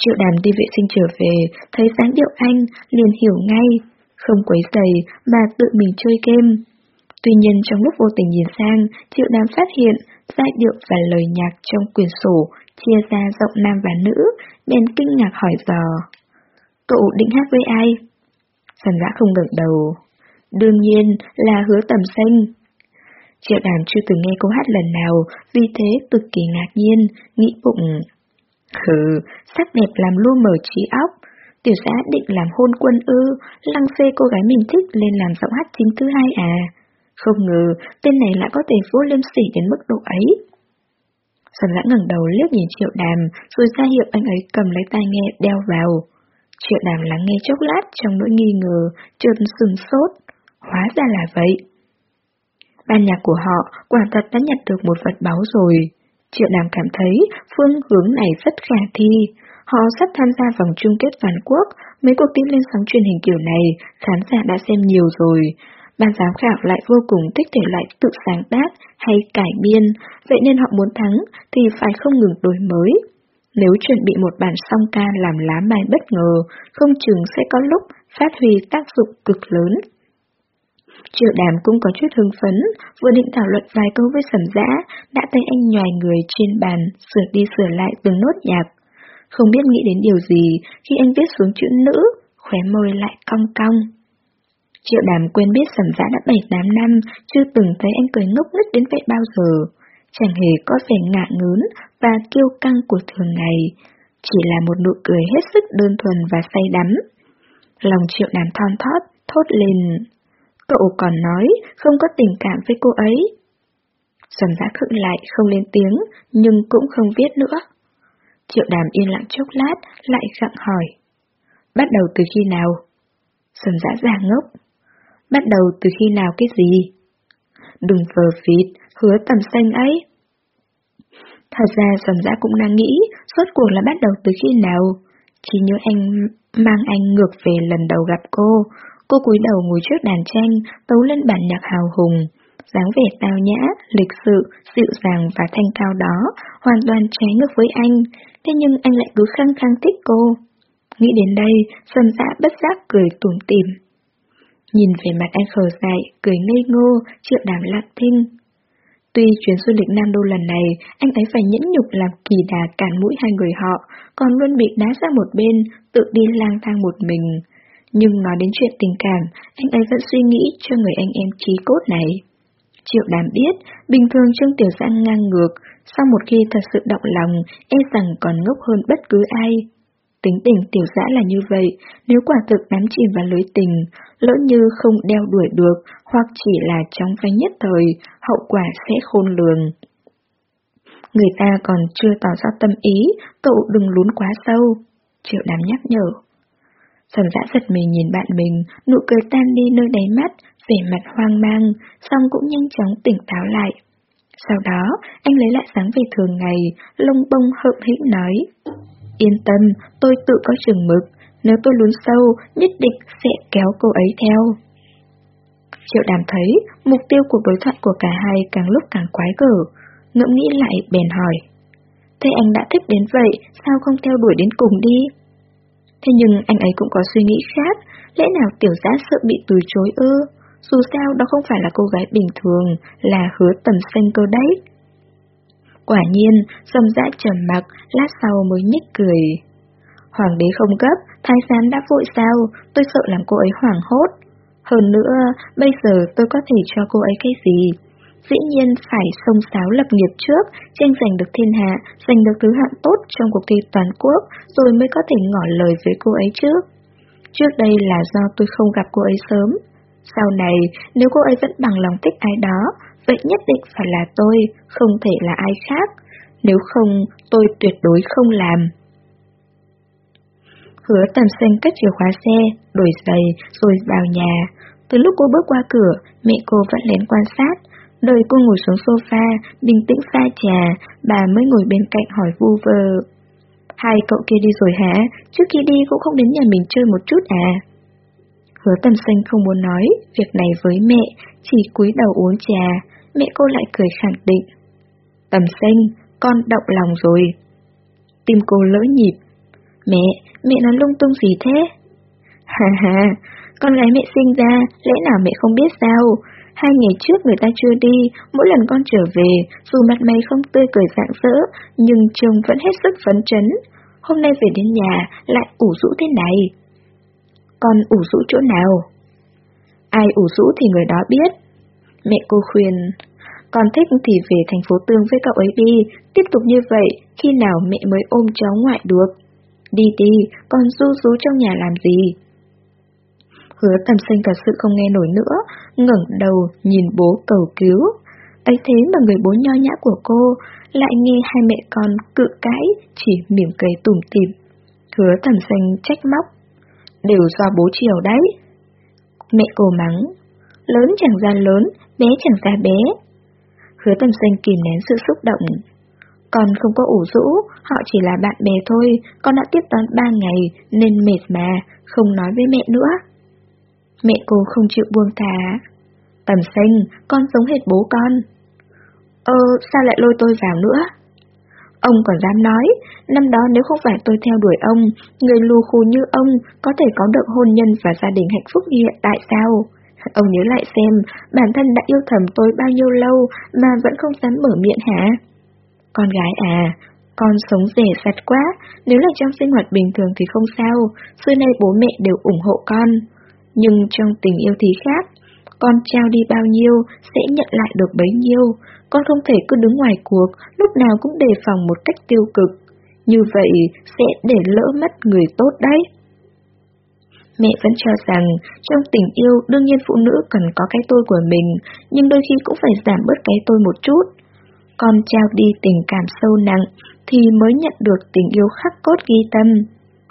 Speaker 1: Triệu đàm đi vệ sinh trở về, thấy dáng điệu anh, liền hiểu ngay, không quấy giày mà tự mình chơi game. Tuy nhiên trong lúc vô tình nhìn sang, Triệu đàm phát hiện giai điệu và lời nhạc trong quyển sổ chia ra rộng nam và nữ, bèn kinh ngạc hỏi dò. Cậu định hát với ai? Sần giã không ngẩng đầu. Đương nhiên là hứa tầm xanh. Triệu đàm chưa từng nghe cô hát lần nào, vì thế cực kỳ ngạc nhiên, nghĩ bụng. Hừ, sắc đẹp làm lu mờ trí óc. Tiểu xã định làm hôn quân ư, lăng xê cô gái mình thích lên làm giọng hát chính thứ hai à. Không ngờ, tên này lại có thể vô liêm sỉ đến mức độ ấy. Sầm lã ngẩng đầu liếc nhìn triệu đàm, rồi ra hiệu anh ấy cầm lấy tai nghe đeo vào. Triệu đàm lắng nghe chốc lát trong nỗi nghi ngờ, chợt sừng sốt. Hóa ra là vậy. Ban nhạc của họ quả thật đã nhặt được một vật báu rồi. Triệu đàm cảm thấy phương hướng này rất khả thi. Họ sắp tham gia vòng chung kết toàn quốc, mấy cuộc tin lên sóng truyền hình kiểu này, khán giả đã xem nhiều rồi. Ban giám khảo lại vô cùng thích thể loại tự sáng tác hay cải biên, vậy nên họ muốn thắng thì phải không ngừng đổi mới. Nếu chuẩn bị một bản song ca làm lá bài bất ngờ, không chừng sẽ có lúc phát huy tác dụng cực lớn. Triệu đàm cũng có chút hứng phấn, vừa định thảo luận vài câu với sầm dã, đã thấy anh nhòi người trên bàn, sửa đi sửa lại từng nốt nhạc. Không biết nghĩ đến điều gì, khi anh viết xuống chữ nữ, khóe môi lại cong cong. Triệu đàm quên biết sầm dã đã 7-8 năm, chưa từng thấy anh cười ngốc nghếch đến vậy bao giờ. Chẳng hề có vẻ ngạ ngớn và kiêu căng của thường ngày, chỉ là một nụ cười hết sức đơn thuần và say đắm. Lòng triệu đàm thon thót, thốt lên. Cậu còn nói không có tình cảm với cô ấy. Sầm giã khựng lại không lên tiếng, nhưng cũng không viết nữa. Triệu đàm yên lặng chốc lát, lại gặng hỏi. Bắt đầu từ khi nào? Sầm giã giả ngốc. Bắt đầu từ khi nào cái gì? Đừng vờ vịt, hứa tầm xanh ấy. Thật ra Sầm Giã cũng đang nghĩ, suốt cuộc là bắt đầu từ khi nào. Chỉ nhớ anh mang anh ngược về lần đầu gặp cô. Cô cúi đầu ngồi trước đàn tranh, tấu lên bản nhạc hào hùng. dáng vẻ tao nhã, lịch sự, dịu dàng và thanh cao đó, hoàn toàn trái ngược với anh. Thế nhưng anh lại cứ khăng khăng thích cô. Nghĩ đến đây, Sầm Giã bất giác cười tủm tỉm. Nhìn về mặt anh khờ dại, cười ngây ngô, triệu đàm lạc thinh. Tuy chuyến du lịch Nam Đô lần này, anh ấy phải nhẫn nhục làm kỳ đà cản mũi hai người họ, còn luôn bị đá ra một bên, tự đi lang thang một mình. Nhưng nói đến chuyện tình cảm, anh ấy vẫn suy nghĩ cho người anh em trí cốt này. Triệu đàm biết, bình thường Trương Tiểu Giang ngang ngược, sau một khi thật sự động lòng, e rằng còn ngốc hơn bất cứ ai. Tính tình Tiểu dã là như vậy, nếu quả thực đắm chìm vào lưới tình, lỡ như không đeo đuổi được, hoặc chỉ là trong vánh nhất thời, hậu quả sẽ khôn lường. Người ta còn chưa tỏ ra tâm ý, cậu đừng lún quá sâu. Triệu đám nhắc nhở. Sầm dã giật mình nhìn bạn mình, nụ cười tan đi nơi đáy mắt, vẻ mặt hoang mang, xong cũng nhanh chóng tỉnh táo lại. Sau đó, anh lấy lại dáng về thường ngày, lông bông hợm hĩnh nói. Yên tâm, tôi tự có chừng mực, nếu tôi lún sâu, nhất định sẽ kéo cô ấy theo. Triệu đàm thấy, mục tiêu của đối thoại của cả hai càng lúc càng quái gở, ngẫm nghĩ lại bèn hỏi. Thế anh đã thích đến vậy, sao không theo đuổi đến cùng đi? Thế nhưng anh ấy cũng có suy nghĩ khác, lẽ nào tiểu giá sợ bị từ chối ư? Dù sao đó không phải là cô gái bình thường, là hứa tầm xanh cơ đấy. Quả nhiên, dâm dã trầm mặc, lát sau mới nhích cười. Hoàng đế không gấp, thái giám đã vội sao, tôi sợ làm cô ấy hoảng hốt. Hơn nữa, bây giờ tôi có thể cho cô ấy cái gì? Dĩ nhiên phải sông sáo lập nghiệp trước, tranh giành được thiên hạ, giành được thứ hạng tốt trong cuộc thi toàn quốc, rồi mới có thể ngỏ lời với cô ấy trước. Trước đây là do tôi không gặp cô ấy sớm. Sau này, nếu cô ấy vẫn bằng lòng thích ai đó, vậy nhất định phải là tôi, không thể là ai khác. Nếu không, tôi tuyệt đối không làm. Hứa tầm xanh cất chìa khóa xe, đổi giày, rồi vào nhà. Từ lúc cô bước qua cửa, mẹ cô vẫn lén quan sát. Đợi cô ngồi xuống sofa, bình tĩnh pha trà, bà mới ngồi bên cạnh hỏi vu vơ. Hai cậu kia đi rồi hả? Trước khi đi cũng không đến nhà mình chơi một chút à? Hứa tầm xanh không muốn nói việc này với mẹ, chỉ cúi đầu uống trà, mẹ cô lại cười khẳng định. Tầm xanh, con động lòng rồi. Tim cô lỡ nhịp. Mẹ, mẹ nói lung tung gì thế? Hà hà, con gái mẹ sinh ra, lẽ nào mẹ không biết sao? Hai ngày trước người ta chưa đi, mỗi lần con trở về, dù mặt mày không tươi cười rạng rỡ, nhưng trông vẫn hết sức phấn chấn. Hôm nay về đến nhà, lại ủ rũ thế này. Con ủ rũ chỗ nào? Ai ủ rũ thì người đó biết. Mẹ cô khuyên, con thích thì về thành phố Tương với cậu ấy đi, tiếp tục như vậy, khi nào mẹ mới ôm cháu ngoại được. Đi đi, con du rú trong nhà làm gì? Hứa tầm sinh thật sự không nghe nổi nữa, ngẩng đầu nhìn bố cầu cứu. ấy thế mà người bố nho nhã của cô lại nghe hai mẹ con cự cãi, chỉ mỉm cười tủm tỉm. Hứa tầm sinh trách móc. Đều do bố chiều đấy. Mẹ cô mắng. Lớn chẳng ra lớn, bé chẳng ra bé. Hứa tầm sinh kìm nén sự xúc động. Con không có ủ rũ, họ chỉ là bạn bè thôi, con đã tiếp đón ba ngày nên mệt mà, không nói với mẹ nữa. Mẹ cô không chịu buông thả. Tầm xanh, con giống hệt bố con. Ơ, sao lại lôi tôi vào nữa? Ông còn dám nói, năm đó nếu không phải tôi theo đuổi ông, người lù khù như ông có thể có được hôn nhân và gia đình hạnh phúc như hiện tại sao? Ông nhớ lại xem, bản thân đã yêu thầm tôi bao nhiêu lâu mà vẫn không dám mở miệng hả? Con gái à, con sống rẻ sạch quá, nếu là trong sinh hoạt bình thường thì không sao, xưa nay bố mẹ đều ủng hộ con. Nhưng trong tình yêu thì khác, con trao đi bao nhiêu sẽ nhận lại được bấy nhiêu, con không thể cứ đứng ngoài cuộc, lúc nào cũng đề phòng một cách tiêu cực. Như vậy sẽ để lỡ mất người tốt đấy. Mẹ vẫn cho rằng trong tình yêu đương nhiên phụ nữ cần có cái tôi của mình, nhưng đôi khi cũng phải giảm bớt cái tôi một chút. Con trao đi tình cảm sâu nặng thì mới nhận được tình yêu khắc cốt ghi tâm.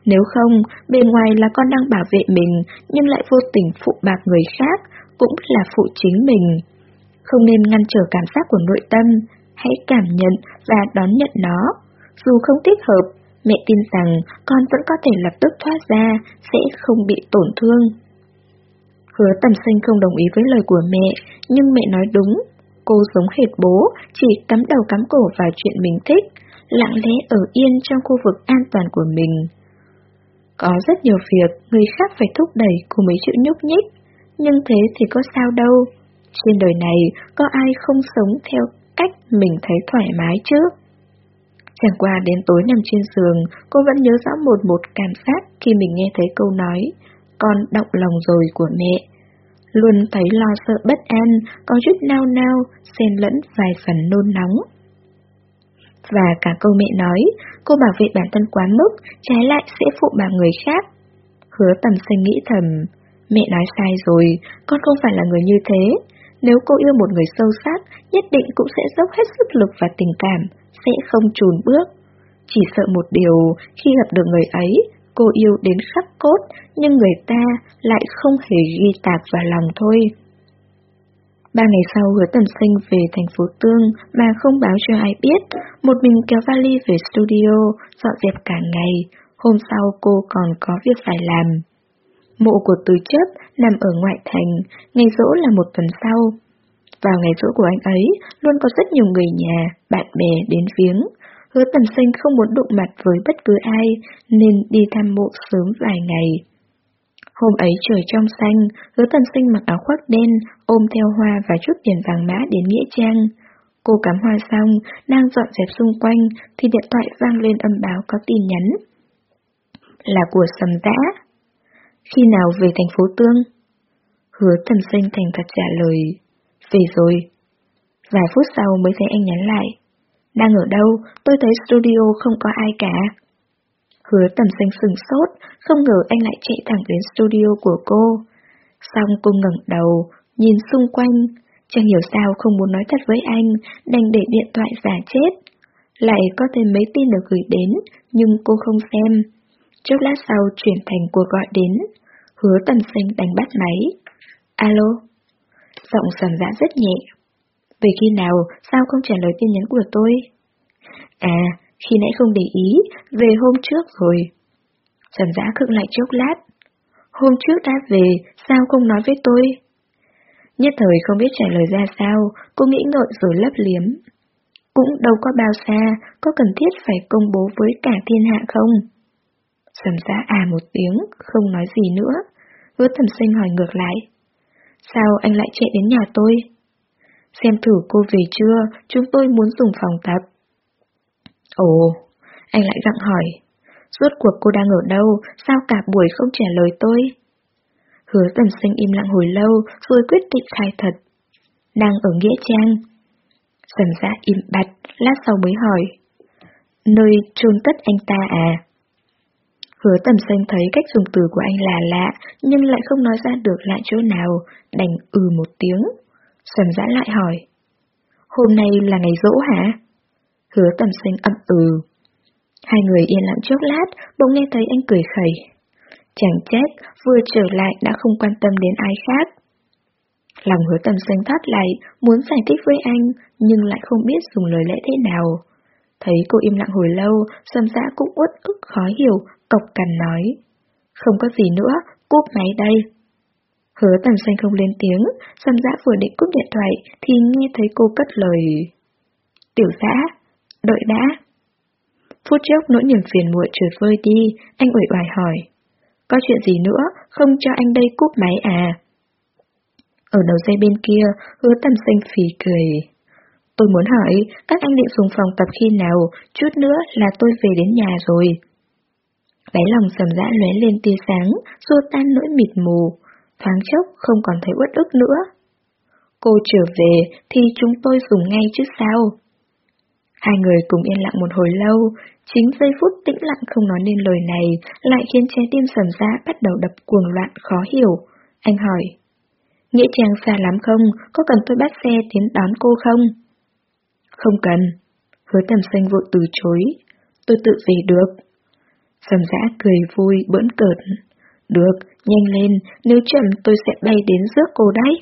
Speaker 1: Nếu không, bên ngoài là con đang bảo vệ mình nhưng lại vô tình phụ bạc người khác, cũng là phụ chính mình. Không nên ngăn trở cảm giác của nội tâm, hãy cảm nhận và đón nhận nó. Dù không thích hợp, mẹ tin rằng con vẫn có thể lập tức thoát ra, sẽ không bị tổn thương. Hứa tầm sinh không đồng ý với lời của mẹ, nhưng mẹ nói đúng. Cô giống hệt bố, chỉ cắm đầu cắm cổ vào chuyện mình thích, lặng lẽ ở yên trong khu vực an toàn của mình. Có rất nhiều việc người khác phải thúc đẩy cô mới chịu nhúc nhích, nhưng thế thì có sao đâu. Trên đời này có ai không sống theo cách mình thấy thoải mái chứ. Chẳng qua đến tối nằm trên giường, cô vẫn nhớ rõ một một cảm giác khi mình nghe thấy câu nói, con động lòng rồi của mẹ. Luôn thấy lo sợ bất an, có chút nao nao, xen lẫn vài phần nôn nóng. Và cả câu mẹ nói, cô bảo vệ bản thân quá mức, trái lại sẽ phụ bà người khác. Hứa tầm xanh nghĩ thầm, mẹ nói sai rồi, con không phải là người như thế. Nếu cô yêu một người sâu sắc, nhất định cũng sẽ dốc hết sức lực và tình cảm, sẽ không chùn bước. Chỉ sợ một điều, khi gặp được người ấy, cô yêu đến khắc cốt, nhưng người ta lại không hề ghi tạc vào lòng thôi. Ba ngày sau hứa tần sinh về thành phố Tương mà không báo cho ai biết, một mình kéo vali về studio, dọn dẹp cả ngày, hôm sau cô còn có việc phải làm. Mộ của Từ Chấp nằm ở ngoại thành, ngày rỗ là một tuần sau. Vào ngày rỗ của anh ấy, luôn có rất nhiều người nhà, bạn bè đến viếng. Hứa tầm sinh không muốn đụng mặt với bất cứ ai, nên đi thăm mộ sớm vài ngày. Hôm ấy trời trong xanh, hứa tầm sinh mặc áo khoác đen, ôm theo hoa và chút tiền vàng mã đến Nghĩa Trang. Cô cắm hoa xong, đang dọn dẹp xung quanh, thì điện thoại vang lên âm báo có tin nhắn. Là của sầm dã. Khi nào về thành phố Tương? Hứa tầm sinh thành thật trả lời. Về rồi. Vài phút sau mới thấy anh nhắn lại. Đang ở đâu? Tôi thấy studio không có ai cả. Hứa tầm xanh sừng sốt, không ngờ anh lại chạy thẳng đến studio của cô. Xong cô ngẩng đầu, nhìn xung quanh, chẳng hiểu sao không muốn nói thật với anh, đành để điện thoại giả chết. Lại có thêm mấy tin được gửi đến, nhưng cô không xem. Chốc lát sau chuyển thành cuộc gọi đến, hứa tầm xanh đánh bắt máy. Alo? Giọng sầm dã rất nhẹ. Về khi nào, sao không trả lời tin nhắn của tôi? À, khi nãy không để ý, về hôm trước rồi. Trần Dã khựng lại chốc lát. Hôm trước đã về, sao không nói với tôi? Nhất thời không biết trả lời ra sao, cô nghĩ ngợi rồi lấp liếm. Cũng đâu có bao xa, có cần thiết phải công bố với cả thiên hạ không? Sầm giã à một tiếng, không nói gì nữa. Hứa thẩm sinh hỏi ngược lại. Sao anh lại chạy đến nhà tôi? Xem thử cô về chưa, chúng tôi muốn dùng phòng tập. Ồ, anh lại gặng hỏi. Rốt cuộc cô đang ở đâu, sao cả buổi không trả lời tôi? Hứa tầm sinh im lặng hồi lâu, rồi quyết định khai thật. Đang ở Nghĩa Trang. Sầm ra im bặt, lát sau mới hỏi. Nơi chôn tất anh ta à? Hứa tầm xanh thấy cách dùng từ của anh là lạ, nhưng lại không nói ra được lại chỗ nào, đành ừ một tiếng. sầm dã lại hỏi. Hôm nay là ngày rỗ hả? Hứa tầm xanh ậm ừ. Hai người yên lặng chốc lát, bỗng nghe thấy anh cười khẩy. Chẳng trách, vừa trở lại đã không quan tâm đến ai khác. Lòng hứa tầm xanh thắt lại, muốn giải thích với anh, nhưng lại không biết dùng lời lẽ thế nào. Thấy cô im lặng hồi lâu, sầm dã cũng uất ức khó hiểu, cộc cằn nói. Không có gì nữa, cúp máy đây. Hứa tầm xanh không lên tiếng, sầm dã vừa định cúp điện thoại thì nghe thấy cô cất lời. Tiểu dã, đợi đã. Phút chốc nỗi niềm phiền muộn trượt vơi đi, anh ủy oải hỏi. Có chuyện gì nữa, không cho anh đây cúp máy à? Ở đầu dây bên kia, hứa tầm xanh phì cười. Tôi muốn hỏi, các anh định xuống phòng tập khi nào, chút nữa là tôi về đến nhà rồi. Đáy lòng sầm dã lóe lên tia sáng, xua tan nỗi mịt mù, thoáng chốc không còn thấy uất ức nữa. Cô trở về thì chúng tôi dùng ngay chứ sao? Hai người cùng yên lặng một hồi lâu, chính giây phút tĩnh lặng không nói nên lời này lại khiến trái tim sầm dã bắt đầu đập cuồng loạn khó hiểu. Anh hỏi, Nghĩa trang xa lắm không, có cần tôi bắt xe tiến đón cô không? Không cần. Hứa tầm xanh vội từ chối. Tôi tự về được. Sầm dã cười vui, bỡn cợt. Được, nhanh lên, nếu chậm tôi sẽ bay đến giữa cô đấy.